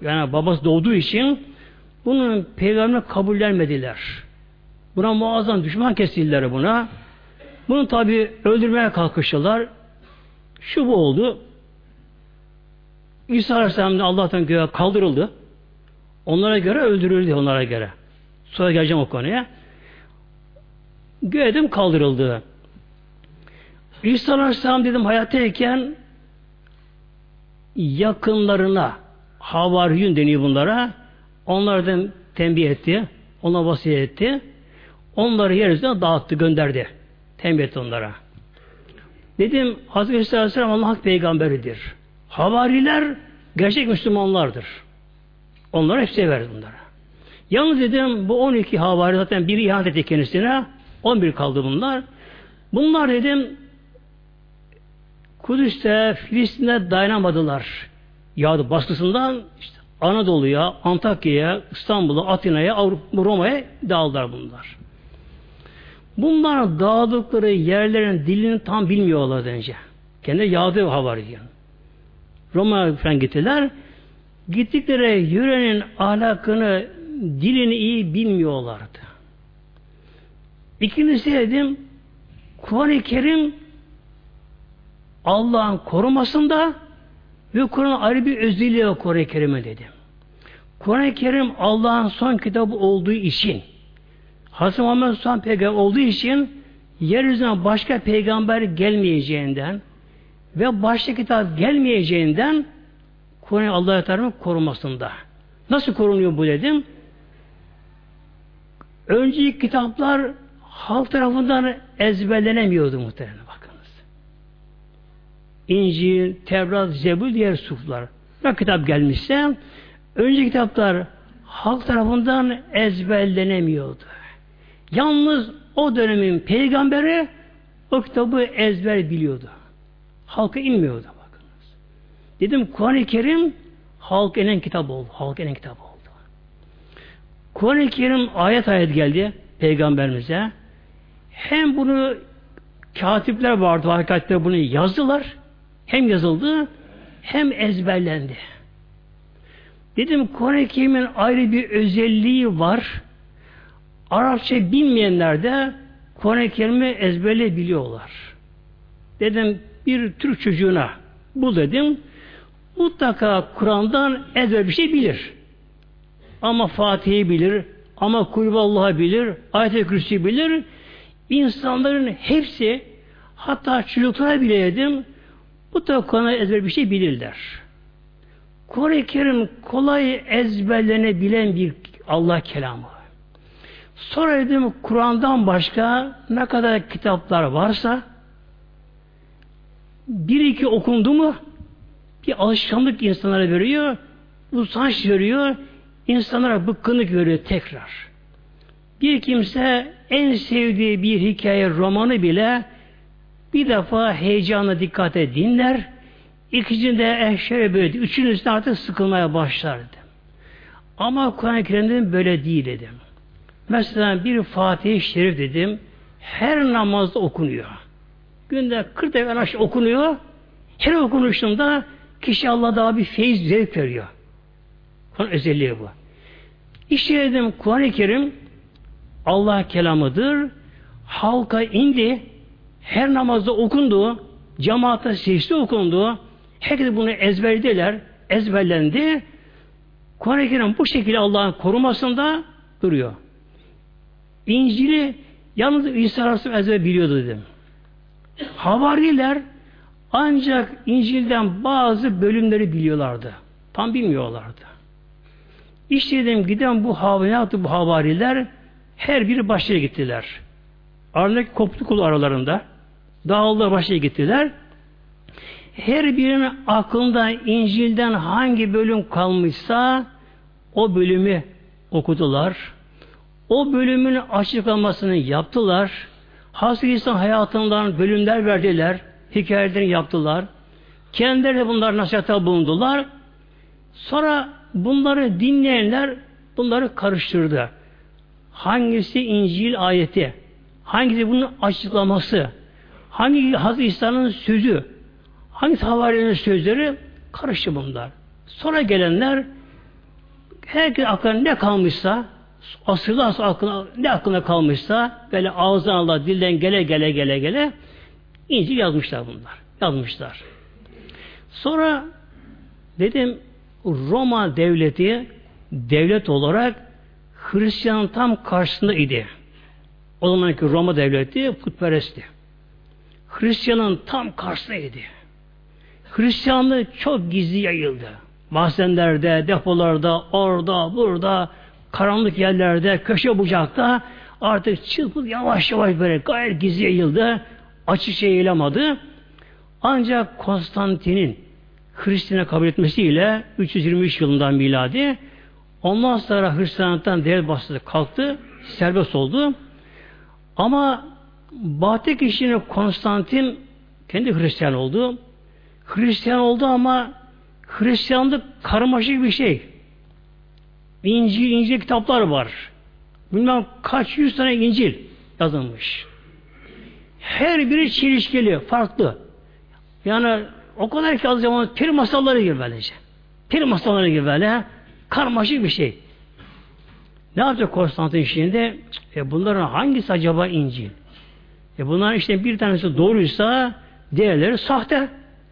yani babası doğduğu için bunun peygamberini kabullenmediler. Buna muazzam düşman kesildiler buna. Bunu tabi öldürmeye kalkıştılar. Şu bu oldu. İsa Aleyhisselam Allah'tan göğe kaldırıldı. Onlara göre öldürüldü onlara göre. Sonra geleceğim o konuya. Göğe kaldırıldı. İsa Aleyhisselam dedim hayattayken yakınlarına havariyun deniyor bunlara. Onlardan tembih etti. Ona vasiyet etti. Onları yeryüzüne dağıttı, gönderdi. Tembih etti onlara. Dedim Hazreti Aleyhisselam Allah hak peygamberidir. Havariler gerçek Müslümanlardır. Onlara hepsi verdi bunlara. Yalnız dedim bu 12 havari zaten biri ihanet etti kendisine. 11 kaldı bunlar. Bunlar dedim Kudüs'te, Filistin'de dayanamadılar. Yağdı baskısından işte Anadolu'ya, Antakya'ya, İstanbul'a, Atina'ya, Roma'ya dağıldılar bunlar. Bunlar dağıldıkları yerlerin dilini tam bilmiyorlar önce. Kendi yağdı havari diyor. Roma'ya falan gittiler. Gittikleri yörenin ahlakını, dilini iyi bilmiyorlardı. İkincisi dedim, Kur'an-ı Kerim Allah'ın korumasında ve Kur'an ayrı bir özelliği var Kur'an-ı Kerim'e dedim. Kur'an-ı Kerim Allah'ın son kitabı olduğu için Hazreti Muhammed son peygamber olduğu için yeryüzüne başka peygamber gelmeyeceğinden ve başka kitap gelmeyeceğinden Kur'an Allah'a Teala'nın korumasında. Nasıl korunuyor bu dedim? Önceki kitaplar halk tarafından ezberlenemiyordu muhtemelen bakınız. İncil, Tevrat, Zebul diğer suflar. Ne kitap gelmişse önceki kitaplar halk tarafından ezberlenemiyordu. Yalnız o dönemin peygamberi o kitabı ezber biliyordu. Halka inmiyordu bakınız. Dedim Kur'an-ı Kerim halk enen kitap oldu. Halk enen kitap oldu. Kur'an-ı Kerim ayet ayet geldi peygamberimize. Hem bunu katipler vardı hakikatte bunu yazdılar. Hem yazıldı hem ezberlendi. Dedim Kur'an-ı Kerim'in ayrı bir özelliği var. Arapça bilmeyenler de Kur'an-ı Kerim'i ezberleyebiliyorlar. Dedim bir Türk çocuğuna bu dedim mutlaka Kur'an'dan ezber bir şey bilir. Ama Fatih'i bilir, ama Kulüballah'ı bilir, Ayet-i Kürsi bilir. İnsanların hepsi hatta çocuklara bile dedim mutlaka Kur'an'a ezber bir şey bilirler. Kur'an-ı Kerim kolay ezberlenebilen bir Allah kelamı. Sonra dedim Kur'an'dan başka ne kadar kitaplar varsa bir iki okundu mu bir alışkanlık insanlara veriyor, usanç veriyor, insanlara bıkkınlık veriyor tekrar. Bir kimse en sevdiği bir hikaye romanı bile bir defa heyecanla dikkate dinler, ikincinde eh şöyle böyle, üçüncüsünde artık sıkılmaya başlar dedim. Ama Kur'an-ı Kerim'de böyle değil dedim. Mesela bir Fatih-i Şerif dedim, her namazda okunuyor. Günde 40 defa okunuyor. Her okunuşunda kişi Allah daha bir feyiz zevk veriyor. Kur'an özelliği bu. İşte dedim Kur'an-ı Kerim Allah kelamıdır. Halka indi. Her namazda okundu. Cemaatte secde okundu. Herkes bunu ezberlediler. Ezberlendi. Kur'an-ı Kerim bu şekilde Allah'ın korumasında duruyor. İncil'i yalnız İsa Aleyhisselam ezber biliyordu dedim. Havariler ancak İncil'den bazı bölümleri biliyorlardı. Tam bilmiyorlardı. İşte dedim giden bu havariler, bu havariler her biri başlığa gittiler. Aradaki koptuk aralarında. Dağıldılar başlığa gittiler. Her birinin aklında İncil'den hangi bölüm kalmışsa o bölümü okudular. O bölümün açıklamasını yaptılar. Hazreti İsa hayatından bölümler verdiler. Hikayelerini yaptılar. Kendileri de bunlar nasihata bulundular. Sonra bunları dinleyenler bunları karıştırdı. Hangisi İncil ayeti? Hangisi bunun açıklaması? Hangi Hazreti İsa'nın sözü? Hangi havarilerin sözleri? Karıştı bunlar. Sonra gelenler herkes aklına ne kalmışsa asırlar asır aklına, ne aklına kalmışsa böyle ağızdan Allah dilden gele gele gele gele İncil yazmışlar bunlar. Yazmışlar. Sonra dedim Roma devleti devlet olarak Hristiyan tam karşısında idi. O zamanki Roma devleti putperestti. Hristiyanın tam karşısındaydı. Hristiyanlığı çok gizli yayıldı. Mahzenlerde, depolarda, orada, burada, karanlık yerlerde, köşe bucakta artık çırpıp yavaş yavaş böyle gayet gizli yayıldı. Açık şey yayılamadı. Ancak Konstantin'in Hristiyan'a kabul etmesiyle 323 yılından miladi ondan sonra Hristiyanlıktan devlet bastı kalktı, serbest oldu. Ama Batı kişinin Konstantin kendi Hristiyan oldu. Hristiyan oldu ama Hristiyanlık karmaşık bir şey. İncil, İncil kitaplar var. Bilmem kaç yüz tane İncil yazılmış. Her biri çelişkili, farklı. Yani o kadar ki az zaman pir masalları gibi böylece. Pir masalları gibi böyle karmaşık bir şey. Ne yapacak Konstantin şimdi? E bunların hangisi acaba İncil? E bunların işte bir tanesi doğruysa diğerleri sahte.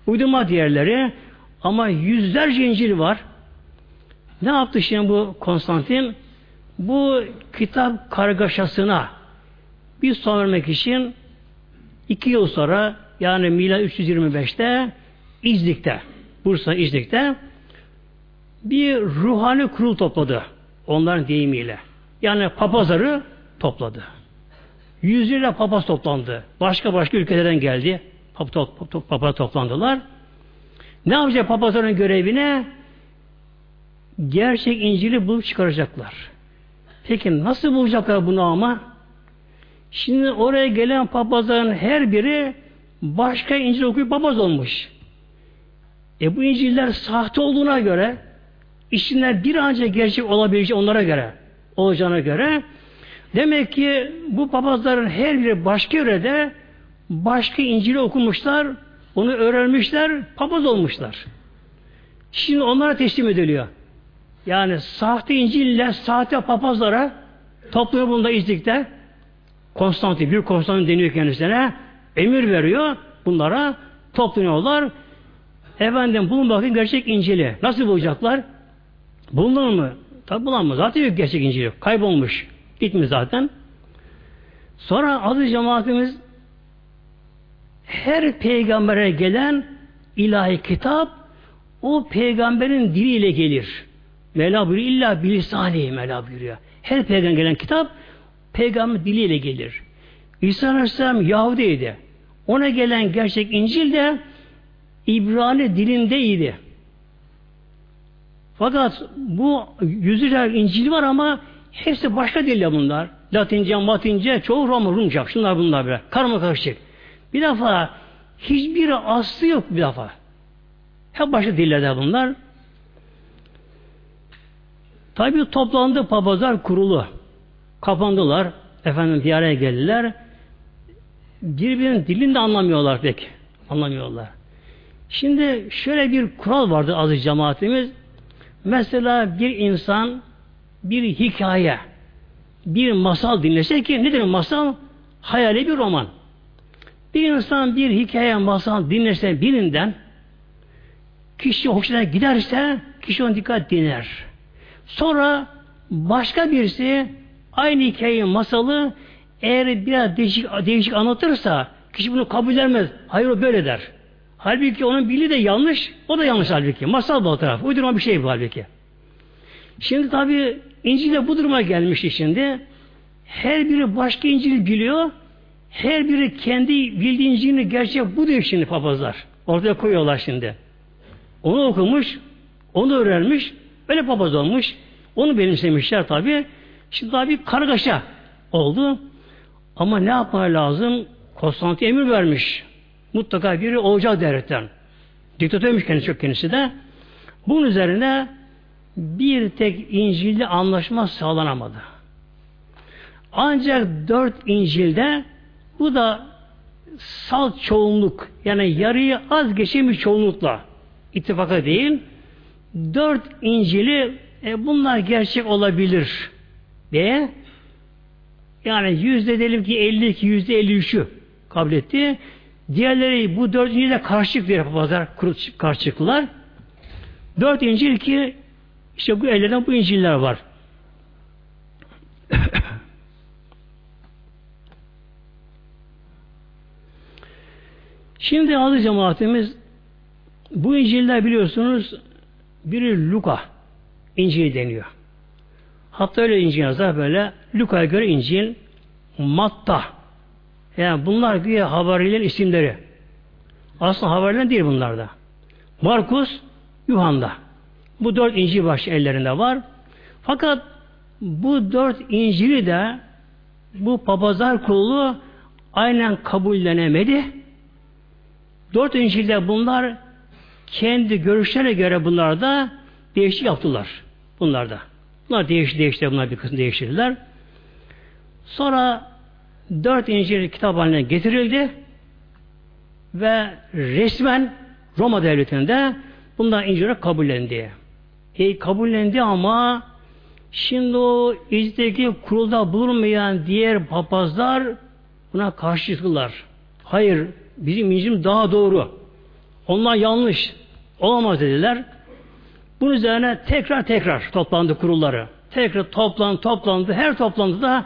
Uydurma diğerleri. Ama yüzlerce İncil var. Ne yaptı şimdi bu Konstantin? Bu kitap kargaşasına bir son vermek için iki yıl sonra yani Mila 325'te İznik'te Bursa İznik'te bir ruhani kurul topladı. Onların deyimiyle. Yani papazları topladı. Yüzlerce papaz toplandı. Başka başka ülkelerden geldi. Papa toplandılar. Ne yapacak papazların görevine? Gerçek İncil'i bulup çıkaracaklar. Peki nasıl bulacaklar bunu ama? Şimdi oraya gelen papazların her biri başka İncil okuyup papaz olmuş. E bu İncil'ler sahte olduğuna göre içinden bir ancak gerçek olabilecek onlara göre olacağına göre demek ki bu papazların her biri başka yörede başka İncil'i okumuşlar onu öğrenmişler papaz olmuşlar. Şimdi onlara teslim ediliyor. Yani sahte İncil'le sahte papazlara topluyor bunda izlikte Konstantin, bir Konstantin deniyor kendisine emir veriyor bunlara toplanıyorlar. Efendim bulun bakın gerçek İncil'i. Nasıl bulacaklar? Bulunur mu? Tabi bulamaz. Zaten yok gerçek İncil yok. Kaybolmuş. Gitmiş zaten. Sonra aziz cemaatimiz her peygambere gelen ilahi kitap o peygamberin diliyle gelir. Mevla buyuruyor. İlla bilisani Mevla buyuruyor. Her peygamber gelen kitap peygamber diliyle gelir. İsa Aleyhisselam Yahudiydi. Ona gelen gerçek İncil de İbrani dilindeydi. Fakat bu yüzlerce İncil var ama hepsi başka dille bunlar. Latince, Matince, çoğu Roma, Rumca. Şunlar bunlar böyle. Karma karışık. Bir defa hiçbir aslı yok bir defa. Hep başka dillerde bunlar. Tabi toplandı papazlar kurulu. Kapandılar. Efendim bir araya geldiler. Birbirinin dilini de anlamıyorlar pek. Anlamıyorlar. Şimdi şöyle bir kural vardı aziz cemaatimiz. Mesela bir insan bir hikaye, bir masal dinlese ki nedir masal? Hayali bir roman. Bir insan bir hikaye, masal dinlerse birinden kişi hoşuna giderse kişi onu dikkat dinler. Sonra başka birisi aynı hikayeyi, masalı eğer biraz değişik, değişik anlatırsa Kişi bunu kabul etmez. Hayır o böyle der. Halbuki onun bildiği de yanlış. O da yanlış halbuki. Masal bu taraf. Uydurma bir şey bu halbuki. Şimdi tabi İncil'de bu duruma gelmiş şimdi. Her biri başka İncil biliyor. Her biri kendi bildiği İncil'ini gerçek bu diyor şimdi papazlar. Ortaya koyuyorlar şimdi. Onu okumuş, onu öğrenmiş, öyle papaz olmuş. Onu benimsemişler tabi. Şimdi tabi kargaşa oldu. Ama ne yapmaya lazım? Konstantin emir vermiş. Mutlaka biri olacak devletten. Diktatörmüş kendisi çok kendisi de. Bunun üzerine bir tek İncil'de anlaşma sağlanamadı. Ancak dört İncil'de bu da salt çoğunluk yani yarıyı az geçen bir çoğunlukla ittifaka değil dört İncil'i e, bunlar gerçek olabilir diye yani yüzde diyelim ki 52 yüzde 53'ü kabul etti. Diğerleri bu dört İncil'e karşılık diye papazlar karşı çıktılar. Dört İncil ki işte bu ellerden bu İncil'ler var. Şimdi adı cemaatimiz bu İncil'ler biliyorsunuz biri Luka İncil deniyor. Hatta öyle İncil yazar böyle Luka'ya göre İncil Matta yani bunlar güya havarilerin isimleri. Aslında havariler değil bunlarda. Markus Yuhan'da. Bu dört İncil baş ellerinde var. Fakat bu dört İncil'i de bu papazlar kurulu aynen kabullenemedi. Dört İncil'de bunlar kendi görüşlerine göre bunlar da değişik yaptılar. Bunlar da. Bunlar değişti değişti bunlar bir kısım değiştirdiler. Sonra dört İncil kitap haline getirildi ve resmen Roma devletinde bunlar İncil'e kabullendi. E, kabullendi ama şimdi o İncil'deki kurulda bulunmayan diğer papazlar buna karşı çıktılar. Hayır, bizim İncil'imiz daha doğru. Onlar yanlış. Olamaz dediler. Bunun üzerine tekrar tekrar toplandı kurulları. Tekrar toplandı, toplandı. Her toplantıda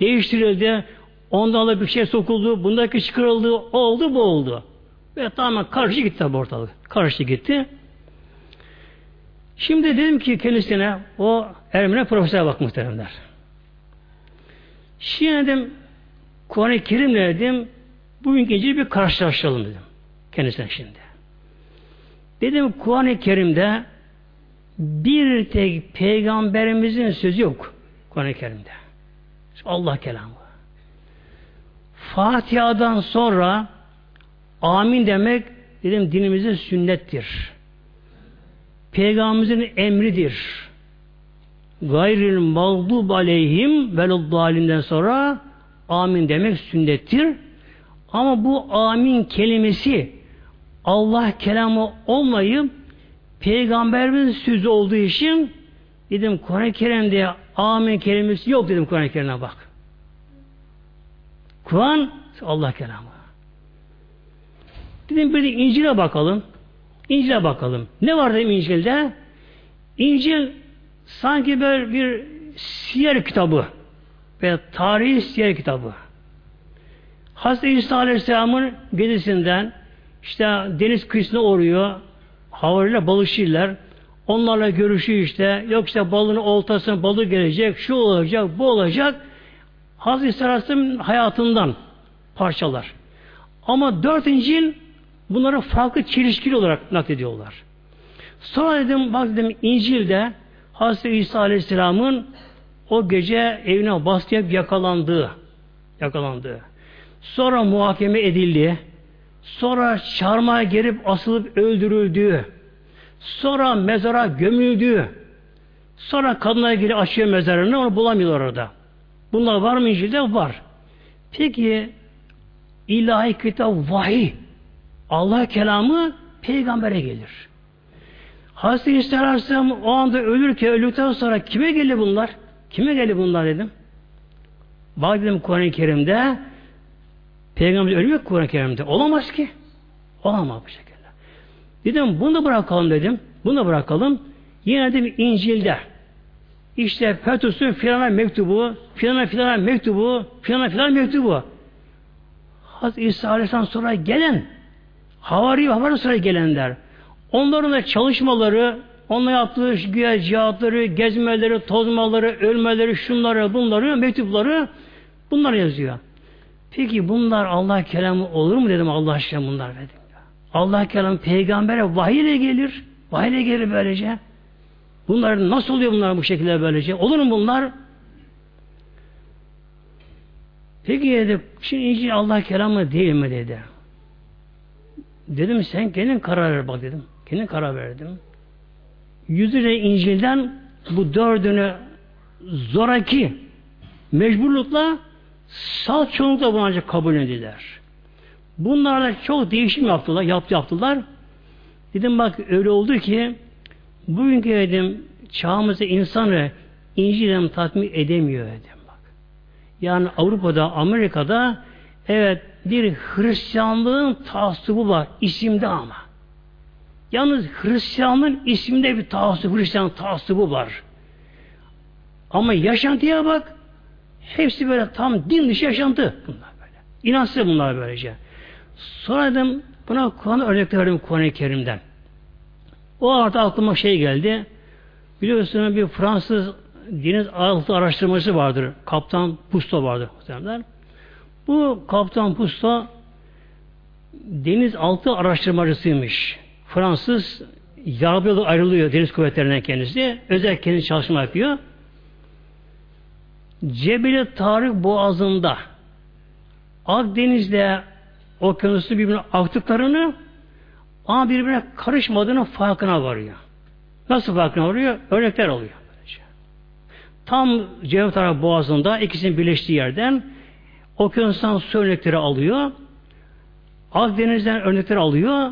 değiştirildi. Ondan da bir şey sokuldu. Bundaki çıkarıldı. Oldu bu oldu. Ve tamamen karşı gitti tabi ortalık. Karşı gitti. Şimdi dedim ki kendisine o Ermeni profesöre bak muhteremler. Şimdi dedim Kuran-ı Kerim'le dedim bugün gece bir karşılaştıralım dedim. Kendisine şimdi. Dedim Kuran-ı Kerim'de bir tek peygamberimizin sözü yok Kuran-ı Kerim'de. Allah kelamı. Fatiha'dan sonra amin demek dedim dinimizin sünnettir. Peygamberimizin emridir. Gayril mağdub aleyhim veluddalinden sonra amin demek sünnettir. Ama bu amin kelimesi Allah kelamı olmayıp Peygamberimiz sözü olduğu için dedim Kur'an-ı Kerim'de amin kelimesi yok dedim Kur'an-ı Kerim'e bak. Kur'an Allah kelamı. Dedim bir de İncil'e bakalım. İncil'e bakalım. Ne var dedim İncil'de? İncil sanki böyle bir siyer kitabı ve tarihi siyer kitabı. Hazreti İsa Aleyhisselam'ın gezisinden işte deniz kıyısına oruyor. Havariyle balışırlar. Onlarla görüşüyor işte. Yok işte balığın oltasına balık gelecek, şu olacak, bu olacak. Hazreti Aleyhisselam'ın hayatından parçalar. Ama dört İncil bunları farklı çelişkili olarak naklediyorlar. Sonra dedim, bak dedim İncil'de Hazreti İsa Aleyhisselam'ın o gece evine baskıyıp yakalandığı, yakalandığı. Sonra muhakeme edildi. Sonra çarmıha gerip asılıp öldürüldüğü. Sonra mezara gömüldüğü. Sonra kadınlar ilgili açıyor mezarını onu bulamıyorlar orada. Bunlar var mı İncil'de? Var. Peki ilahi kitap vahiy Allah kelamı peygambere gelir. Hazreti İsa o anda ölürken öldükten sonra kime gelir bunlar? Kime gelir bunlar dedim. Bak dedim Kur'an-ı Kerim'de Peygamber ölüyor Kur'an-ı Kerim'de. Olamaz ki. Olamaz bu şekilde. Dedim bunu da bırakalım dedim. Bunu da bırakalım. Yine dedim İncil'de işte Petrus'un filana mektubu, filana filana mektubu, filana filana mektubu. Hazreti İsa Aleyhisselam sonra gelen havari ve havari sonra gelenler onların da çalışmaları onunla yaptığı güya cihatları, gezmeleri, tozmaları, ölmeleri, şunları, bunları, mektupları bunlar yazıyor. Peki bunlar Allah kelamı olur mu dedim Allah aşkına bunlar dedim. Allah kelamı peygambere vahiy ile gelir. Vahiy ile gelir böylece. Bunlar nasıl oluyor bunlar bu şekilde böylece? Olur mu bunlar? Peki dedi, şimdi İncil Allah kelamı değil mi dedi. Dedim sen kendin karar ver bak dedim. Kendin karar verdim. Yüzüce İncil'den bu dördünü zoraki mecburlukla salt çoğunlukla bunu ancak kabul ediler. Bunlarla çok değişim yaptılar, yaptı yaptılar. Dedim bak öyle oldu ki bugünkü dedim çağımızda insanı İncil'den tatmin edemiyor dedim bak. Yani Avrupa'da, Amerika'da evet bir Hristiyanlığın taassubu var isimde ama. Yalnız Hristiyanlığın isimde bir taassubu, Hristiyan taassubu var. Ama yaşantıya bak hepsi böyle tam din dışı yaşantı bunlar böyle. İnançsız bunlar böylece. Sonra dedim buna Kur'an örnek verdim Kur'an-ı Kerim'den. O arada aklıma şey geldi. Biliyorsunuz bir Fransız deniz altı araştırmacısı vardır. Kaptan Pusto vardır. Muhtemelen. Bu Kaptan Pusto deniz altı araştırmacısıymış. Fransız yarabıya ayrılıyor deniz kuvvetlerinden kendisi. Özel kendi çalışma yapıyor. Cebeli Tarık Boğazı'nda Akdeniz'le okyanusu birbirine aktıklarını ama birbirine karışmadığının farkına varıyor. Nasıl farkına varıyor? Örnekler alıyor. Tam Cevdet Arap Boğazı'nda ikisinin birleştiği yerden okyanustan su örnekleri alıyor. Akdeniz'den örnekleri alıyor.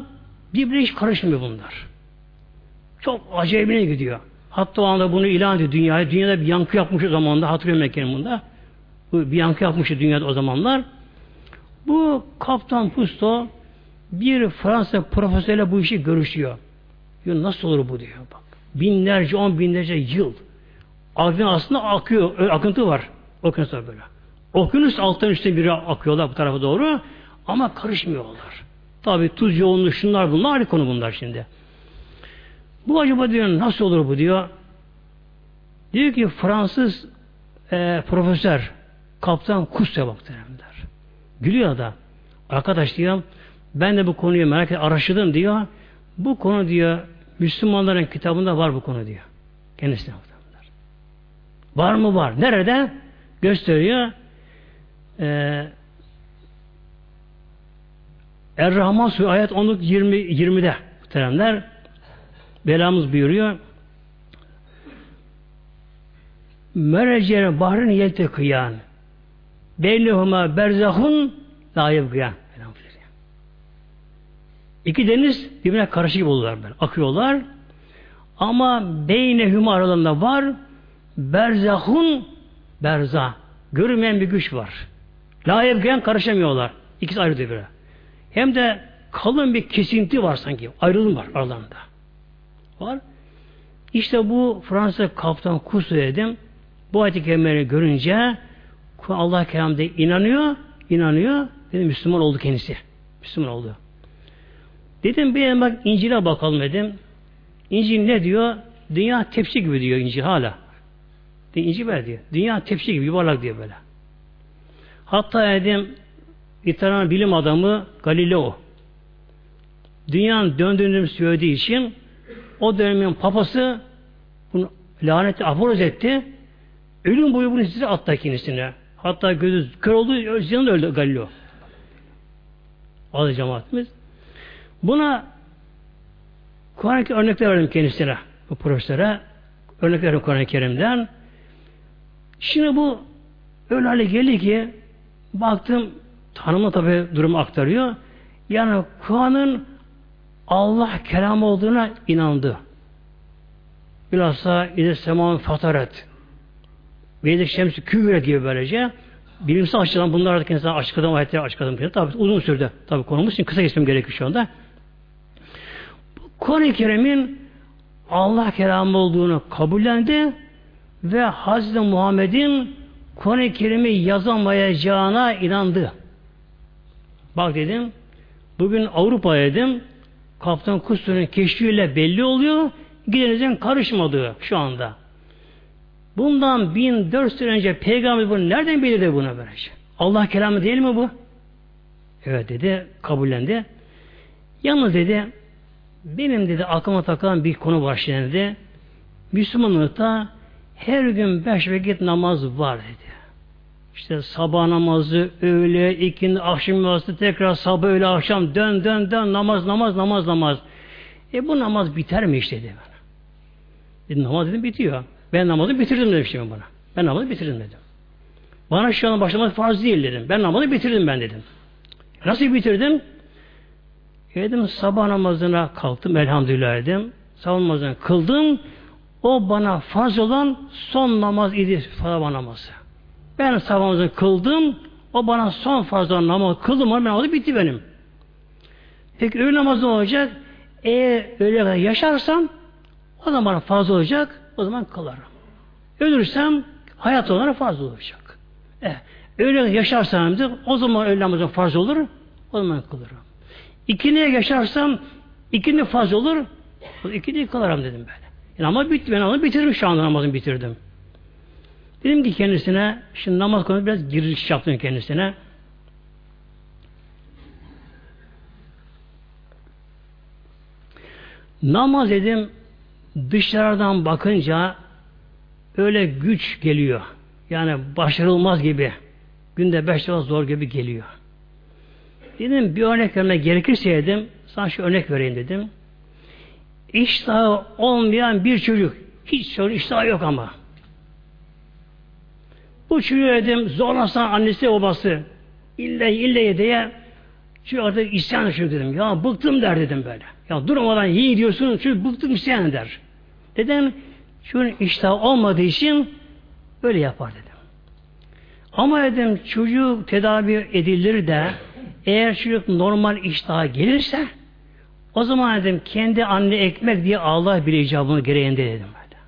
Birbirine hiç karışmıyor bunlar. Çok acayibine gidiyor. Hatta o anda bunu ilan ediyor dünyaya. Dünyada bir yankı yapmış o zamanda. Hatırlıyorum Mekke'nin bunda. Bu bir yankı yapmıştı dünyada o zamanlar. Bu Kaptan Pusto bir Fransa profesörle bu işi görüşüyor. Diyor, nasıl olur bu diyor bak. Binlerce, on binlerce yıl. Akdeniz aslında akıyor, akıntı var. Okyanus böyle. Okyanus alttan üstte biri akıyorlar bu tarafa doğru ama karışmıyorlar. Tabi tuz yoğunluğu şunlar bunlar ayrı konu bunlar şimdi. Bu acaba diyor nasıl olur bu diyor. Diyor ki Fransız e, profesör kaptan Kusse baktı. Gülüyor da. Arkadaş diyor ben de bu konuyu merak et araştırdım diyor. Bu konu diyor Müslümanların kitabında var bu konu diyor. Kendisine muhtemelenler. Var mı var? Nerede? Gösteriyor. Ee, Er-Rahman Suresi ayet 10 20 20'de muhteremler belamız buyuruyor. Merecere bahrin yelte kıyan beynehuma berzahun la yebgıyan İki deniz birbirine karışık gibi olurlar böyle. Akıyorlar. Ama beynehuma aralarında var berzahun berza. Görünmeyen bir güç var. La karışamıyorlar. İkisi ayrı birbirine. Hem de kalın bir kesinti var sanki. Ayrılım var aralarında. Var. İşte bu Fransa kaptan Kusu dedim. Bu ayet-i görünce Allah kelamda inanıyor, inanıyor. Dedim Müslüman oldu kendisi. Müslüman oldu. Dedim bir bak İncil'e bakalım dedim. İncil ne diyor? Dünya tepsi gibi diyor İncil hala. İncil ver diyor. Dünya tepsi gibi yuvarlak diyor böyle. Hatta dedim İtalyan bilim adamı Galileo dünyanın döndüğünü söylediği için o dönemin papası bunu laneti aforoz etti. Ölüm boyu bunu size attı kendisine. Hatta gözü kör oldu, ziyan öldü Galileo. Adı cemaatimiz. Buna Kur'an-ı örnekler verdim kendisine, bu profesöre. Örnek verdim Kur'an-ı Kerim'den. Şimdi bu öyle hale geldi ki baktım tanımla tabi durumu aktarıyor. Yani Kur'an'ın Allah kelam olduğuna inandı. Bilhassa İde Seman Fataret Veyde Şemsi Küvre diye böylece bilimsel açıdan bunlar da kendisine açıkladım, ayetleri açıkladım. Tabi uzun sürdü. Tabi konumuz için kısa geçmem gerekiyor şu anda. Kur'an-ı Kerim'in Allah kelamı olduğunu kabullendi ve Hazreti Muhammed'in Kur'an-ı Kerim'i yazamayacağına inandı. Bak dedim bugün Avrupa dedim Kaptan Kusto'nun keşfiyle belli oluyor gidenizin karışmadığı şu anda. Bundan 1400 sene önce peygamber bunu nereden bilirdi bunu böylece? Allah kelamı değil mi bu? Evet dedi, kabullendi. Yalnız dedi, benim dedi aklıma takılan bir konu var şimdi. Müslümanlıkta her gün beş vakit namaz var dedi. İşte sabah namazı, öğle, ikindi, akşam namazı, tekrar sabah, öğle, akşam dön dön dön namaz, namaz, namaz, namaz. E bu namaz biter mi işte dedi bana. Dedim namaz dedim bitiyor. Ben namazı bitirdim dedim şimdi bana. Ben namazı bitirdim dedim. Bana şu an başlamak farz değil dedim. Ben namazı bitirdim ben dedim. Nasıl bitirdim? Dedim sabah namazına kalktım elhamdülillah dedim. Sabah namazını kıldım. O bana farz olan son namaz idi sabah namazı. Ben sabah namazını kıldım. O bana son farz olan namaz kıldım. Ben namazı bitti benim. Peki öğle namazı olacak? Eğer öyle kadar yaşarsam o zaman fazla olacak. O zaman kılarım. Ölürsem hayat olarak fazla olacak. E, öyle yaşarsam o zaman öğle namazı farz olur. O zaman kılarım. İkindiye yaşarsam ikindi farz olur. O ikindiyi kılarım dedim böyle. Yani ama bitti. Ben namazı bitirdim şu anda namazımı bitirdim. Dedim ki kendisine şimdi namaz konusunda biraz giriş yaptım kendisine. Namaz dedim dışarıdan bakınca öyle güç geliyor. Yani başarılmaz gibi. Günde beş defa zor gibi geliyor. Dedim bir örnek vermek gerekirse dedim, sana şu örnek vereyim dedim. İştahı olmayan bir çocuk, hiç çocuk iştahı yok ama. Bu çocuğu dedim zorlasan annesi babası, ille ille diye şu artık isyan çocuk dedim. Ya bıktım der dedim böyle. Ya durmadan iyi diyorsun çünkü bıktım isyan eder. Dedim şunun iştahı olmadığı için böyle yapar dedim. Ama dedim çocuk tedavi edilir de eğer çocuk normal iştaha gelirse o zaman dedim kendi anne ekmek diye Allah bir icabını gereğinde dedim. Böyle.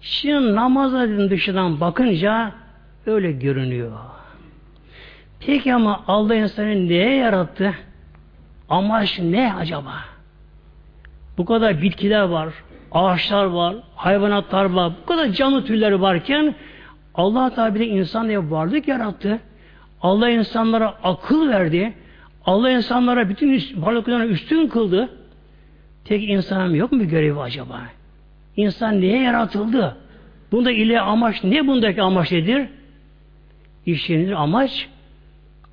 Şimdi namaza dedim dışından bakınca öyle görünüyor. Peki ama Allah insanı neye yarattı? Amaç ne acaba? Bu kadar bitkiler var, ağaçlar var, hayvanatlar var, bu kadar canlı türleri varken Allah Teala bir de insan diye varlık yarattı. Allah insanlara akıl verdi. Allah insanlara bütün varlıklarını üstün kıldı. Tek insanın yok mu bir görevi acaba? İnsan niye yaratıldı? Bunda ile amaç ne bundaki amaç nedir? İşin amaç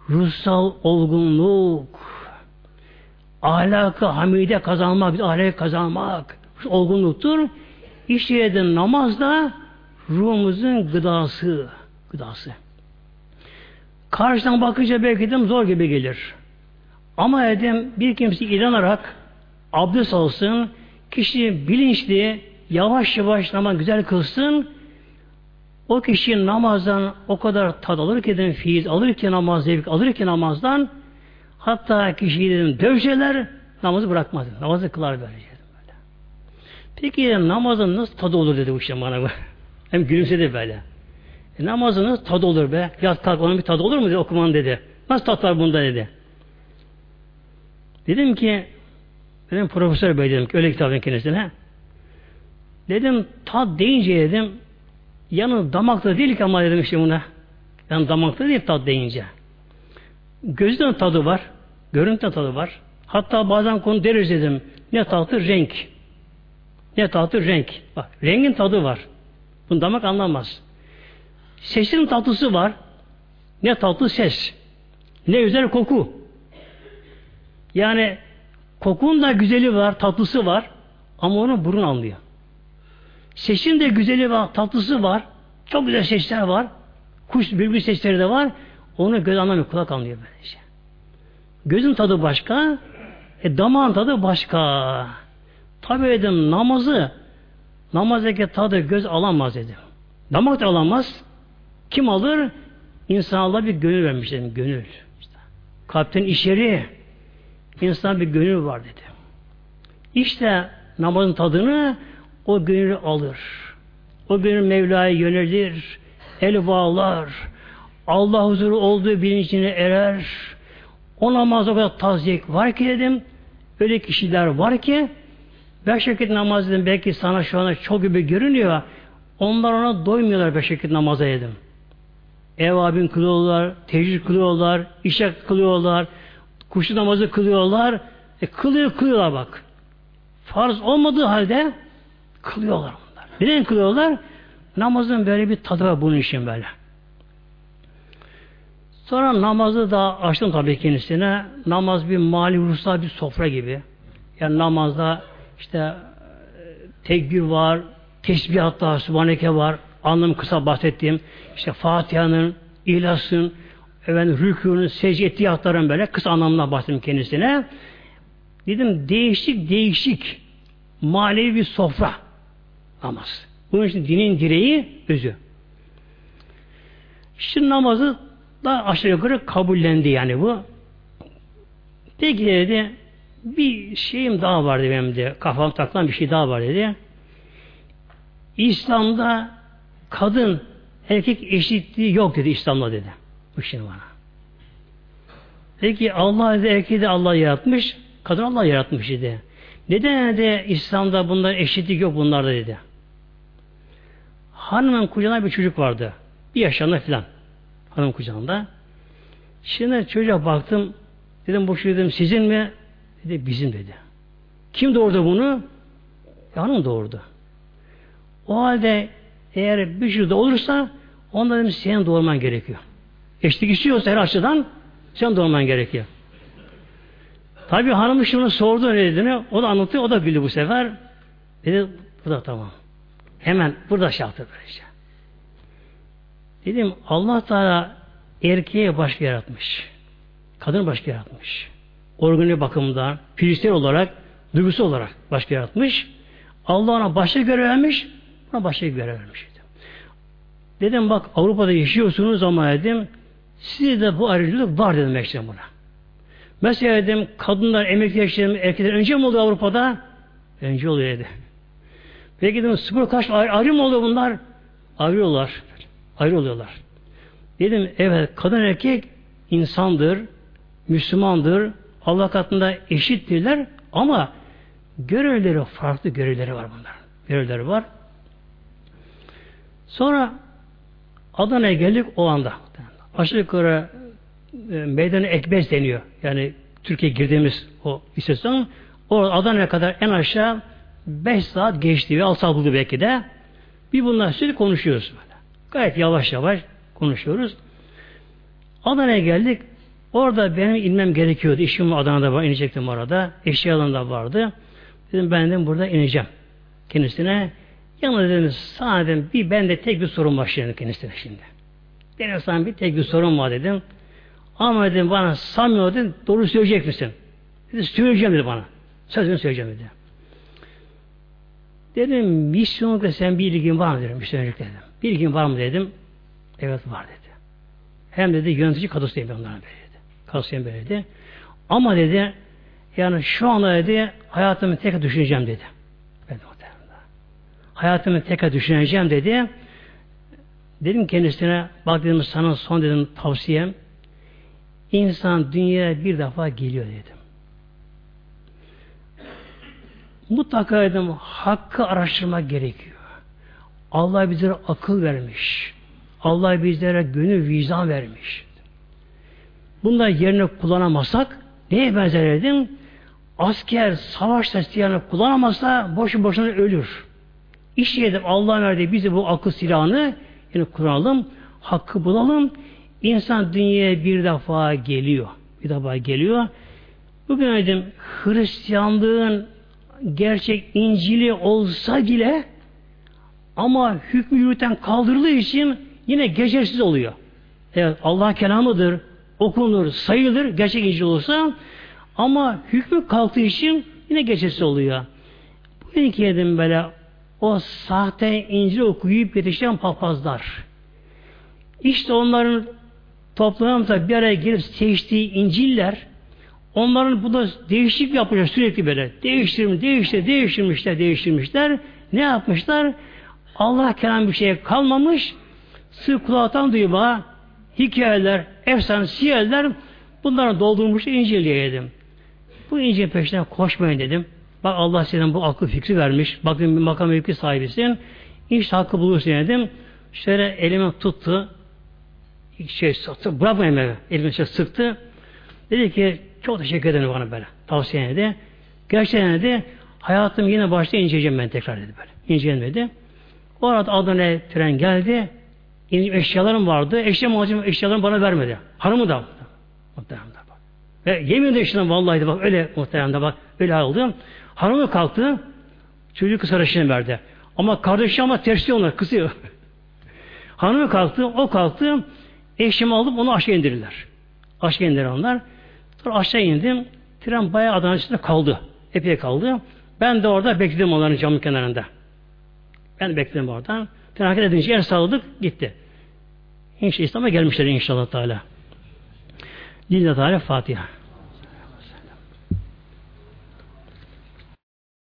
ruhsal olgunluk, ahlakı hamide kazanmak, ahlakı kazanmak, olgunluktur. İşte namaz da ruhumuzun gıdası, gıdası. Karşıdan bakınca belki de zor gibi gelir. Ama dedim bir kimse inanarak abdest alsın, kişi bilinçli, yavaş yavaş namaz güzel kılsın, o kişi namazdan o kadar tad alır ki dedim, fiiz alır ki namaz, zevk alır ki namazdan, hatta kişiyi dedim dövseler, namazı bırakmaz. Namazı kılar böylece. Böyle. Peki namazın nasıl tadı olur dedi bu işte bana. Hem gülümsedi böyle. E, namazınız tadı olur be. Yat kalk onun bir tadı olur mu dedi okuman dedi. Nasıl tat var bunda dedi. Dedim ki dedim profesör bey dedim ki öyle kitabın kendisine. Dedim tat deyince dedim yanı damakta değil ki ama dedim işte buna. Yani damakta değil tat deyince. Gözden tadı var. Görüntü tadı var. Hatta bazen konu deriz dedim. Ne tatlı renk. Ne tatlı renk. Bak rengin tadı var. Bunu damak anlamaz. Sesin tatlısı var. Ne tatlı ses. Ne güzel koku. Yani kokun da güzeli var, tatlısı var. Ama onu burun anlıyor. Sesin de güzeli var, tatlısı var. Çok güzel sesler var. Kuş, bülbül sesleri de var. Onu göz anlamıyor, kulak anlıyor böylece. Gözün tadı başka, e, damağın tadı başka. Tabi dedim namazı, namazdaki tadı göz alamaz dedim. Damak da alamaz. Kim alır? İnsan Allah bir gönül vermiş dedim. Gönül. İşte. Kalpten işeri insan bir gönül var dedi. İşte namazın tadını o gönül alır. O gönül Mevla'ya yönelir. El bağlar. Allah huzuru olduğu bilincine erer. O namazda o kadar tazyik var ki dedim. Öyle kişiler var ki beş vakit namaz dedim belki sana şu anda çok gibi görünüyor. Onlar ona doymuyorlar beş vakit namaza dedim. Ev abin kılıyorlar, tecrüt kılıyorlar, işe kılıyorlar, kuşu namazı kılıyorlar. E kılıyor kılıyorlar bak. Farz olmadığı halde kılıyorlar bunlar. Neden kılıyorlar? Namazın böyle bir tadı var bunun için böyle. Sonra namazı da açtım tabii kendisine. Namaz bir mali ruhsal bir sofra gibi. Yani namazda işte tekbir var, tesbihatta, subhaneke var. Anlam kısa bahsettiğim işte Fatiha'nın, İhlas'ın, efendim, rükûnun, secde ettiği hatların böyle kısa anlamına bahsettim kendisine. Dedim değişik değişik manevi bir sofra namaz. Bunun için dinin direği özü. Şimdi namazı da aşağı yukarı kabullendi yani bu. Peki dedi bir şeyim daha var benim de kafam takılan bir şey daha var dedi. İslam'da kadın erkek eşitliği yok dedi İslam'da dedi. Bu şimdi bana. Peki Allah dedi erkeği de Allah yaratmış, kadın Allah yaratmış dedi. Neden de İslam'da bunlar eşitlik yok bunlarda dedi. Hanımın kucağında bir çocuk vardı. Bir yaşında filan. Hanım kucağında. Şimdi çocuğa baktım. Dedim bu çocuk dedim sizin mi? Dedi bizim dedi. Kim doğurdu bunu? E, hanım doğurdu. O halde eğer bir çocuk olursa onda dedim senin doğurman gerekiyor. Eşlik istiyorsa her açıdan sen doğurman gerekiyor. Tabi hanım şunu sordu ne dediğini. O da anlattı. O da güldü bu sefer. Dedi bu da tamam. Hemen burada şey yaptı böylece. Dedim Allah Teala erkeğe başka yaratmış. Kadın başka yaratmış. Organik bakımından, fiziksel olarak, duygusu olarak başka yaratmış. Allah ona başka görev vermiş, buna başka görev vermiş. Dedim bak Avrupa'da yaşıyorsunuz ama dedim sizde de bu ayrıcalık var dedim işte buna. Mesela dedim kadınlar emekli yaşayan erkekler önce mi oluyor Avrupa'da? Önce oluyor dedi. Peki dedim spor kaç ayrı, ayrı mı oluyor bunlar? Ayrıyorlar. Ayrı oluyorlar. Dedim evet kadın erkek insandır, Müslümandır, Allah katında eşittirler ama görevleri farklı görevleri var bunlar. Görevleri var. Sonra Adana'ya geldik o anda. Aşağı yukarı e, meydanı ekbez deniyor. Yani Türkiye girdiğimiz o istasyon. O Adana'ya kadar en aşağı 5 saat geçti ve 6 saat buldu belki de. Bir bunlar sürekli konuşuyoruz böyle. Gayet yavaş yavaş konuşuyoruz. Adana'ya geldik. Orada benim inmem gerekiyordu. İşim Adana'da var. inecektim orada. Eşyalarım da vardı. Dedim ben dedim burada ineceğim. Kendisine yalnız dedim sana dedim bir bende tek bir sorun var şimdi kendisine şimdi. Benim sana bir tek bir sorun var dedim. Ama dedim bana sanmıyor dedim. Doğru söyleyecek misin? Dedi söyleyeceğim dedi bana. Sözünü söyleyeceğim dedi. Dedim misyonlukla sen bir ilgin var mı dedim. Misyonluk dedim. Bir ilgin var mı dedim. Evet var dedi. Hem dedi yönetici kadrosuyum ben dedi. Kadrosuyum böyle dedi. Ama dedi yani şu anda dedi hayatımı tekrar düşüneceğim dedi. Hayatımı tekrar düşüneceğim dedi. Dedim kendisine bak dedim sana son dedim tavsiyem insan dünyaya bir defa geliyor dedim. Mutlaka dedim hakkı araştırmak gerekiyor. Allah bizlere akıl vermiş. Allah bizlere gönül vicdan vermiş. Bunlar yerine kullanamazsak neye benzer dedim? Asker savaşta silahını kullanamazsa boşu boşuna ölür. İş yedim Allah verdi bizi bu akıl silahını yani kullanalım, hakkı bulalım. İnsan dünyaya bir defa geliyor. Bir defa geliyor. Bugün dedim Hristiyanlığın gerçek İncil'i olsa bile ama hükmü yürüten kaldırıldığı için yine geçersiz oluyor. Evet Allah kelamıdır, okunur, sayılır, gerçek İncil olsa ama hükmü kalktığı için yine geçersiz oluyor. Bugünkü dedim böyle o sahte İncil okuyup yetişen papazlar. İşte onların toplanıp bir araya gelip seçtiği İncil'ler onların bunu değişik yapacak sürekli böyle. Değiştirmiş, değiştir, değiştirmişler, değiştirmişler. Ne yapmışlar? Allah kelam bir şey kalmamış. Sırf kulaktan duyma, hikayeler, efsane siyeller Bunları doldurmuş İncil'e Bu İncil peşinden koşmayın dedim. Bak Allah senin bu aklı fikri vermiş. Bakın bir makam mevki sahibisin. İşte hakkı bulursun dedim. Şöyle elime tuttu. Şey sıktı. Bırakmayın beni. Elime şey sıktı. Dedi ki çok teşekkür ederim bana böyle. Tavsiye dedi. Gerçekten dedi hayatım yine başta inceleyeceğim ben tekrar dedi böyle. İnceleyeceğim dedi. O arada Adana'ya tren geldi. Eşyalarım vardı. Eşyam alacağım eşyalarımı bana vermedi. Hanımı da. Muhtemelen bak. Ve yemin de vallahi de bak öyle muhtemelen de bak öyle aldım. Hanımı kalktı. Çocuk kız verdi. Ama kardeşi ama tersi onlar kızıyor. Hanımı kalktı, o kalktı. Eşimi alıp onu aşağı indirdiler. Aşağı indirdiler onlar. Sonra aşağı indim. Tren bayağı Adana içinde kaldı. Epey kaldı. Ben de orada bekledim onların camın kenarında. Ben bekledim oradan. Tren hareket edince yer sağladık, gitti. İnşallah İslam'a gelmişler inşallah Teala. Lillahi Teala Fatiha.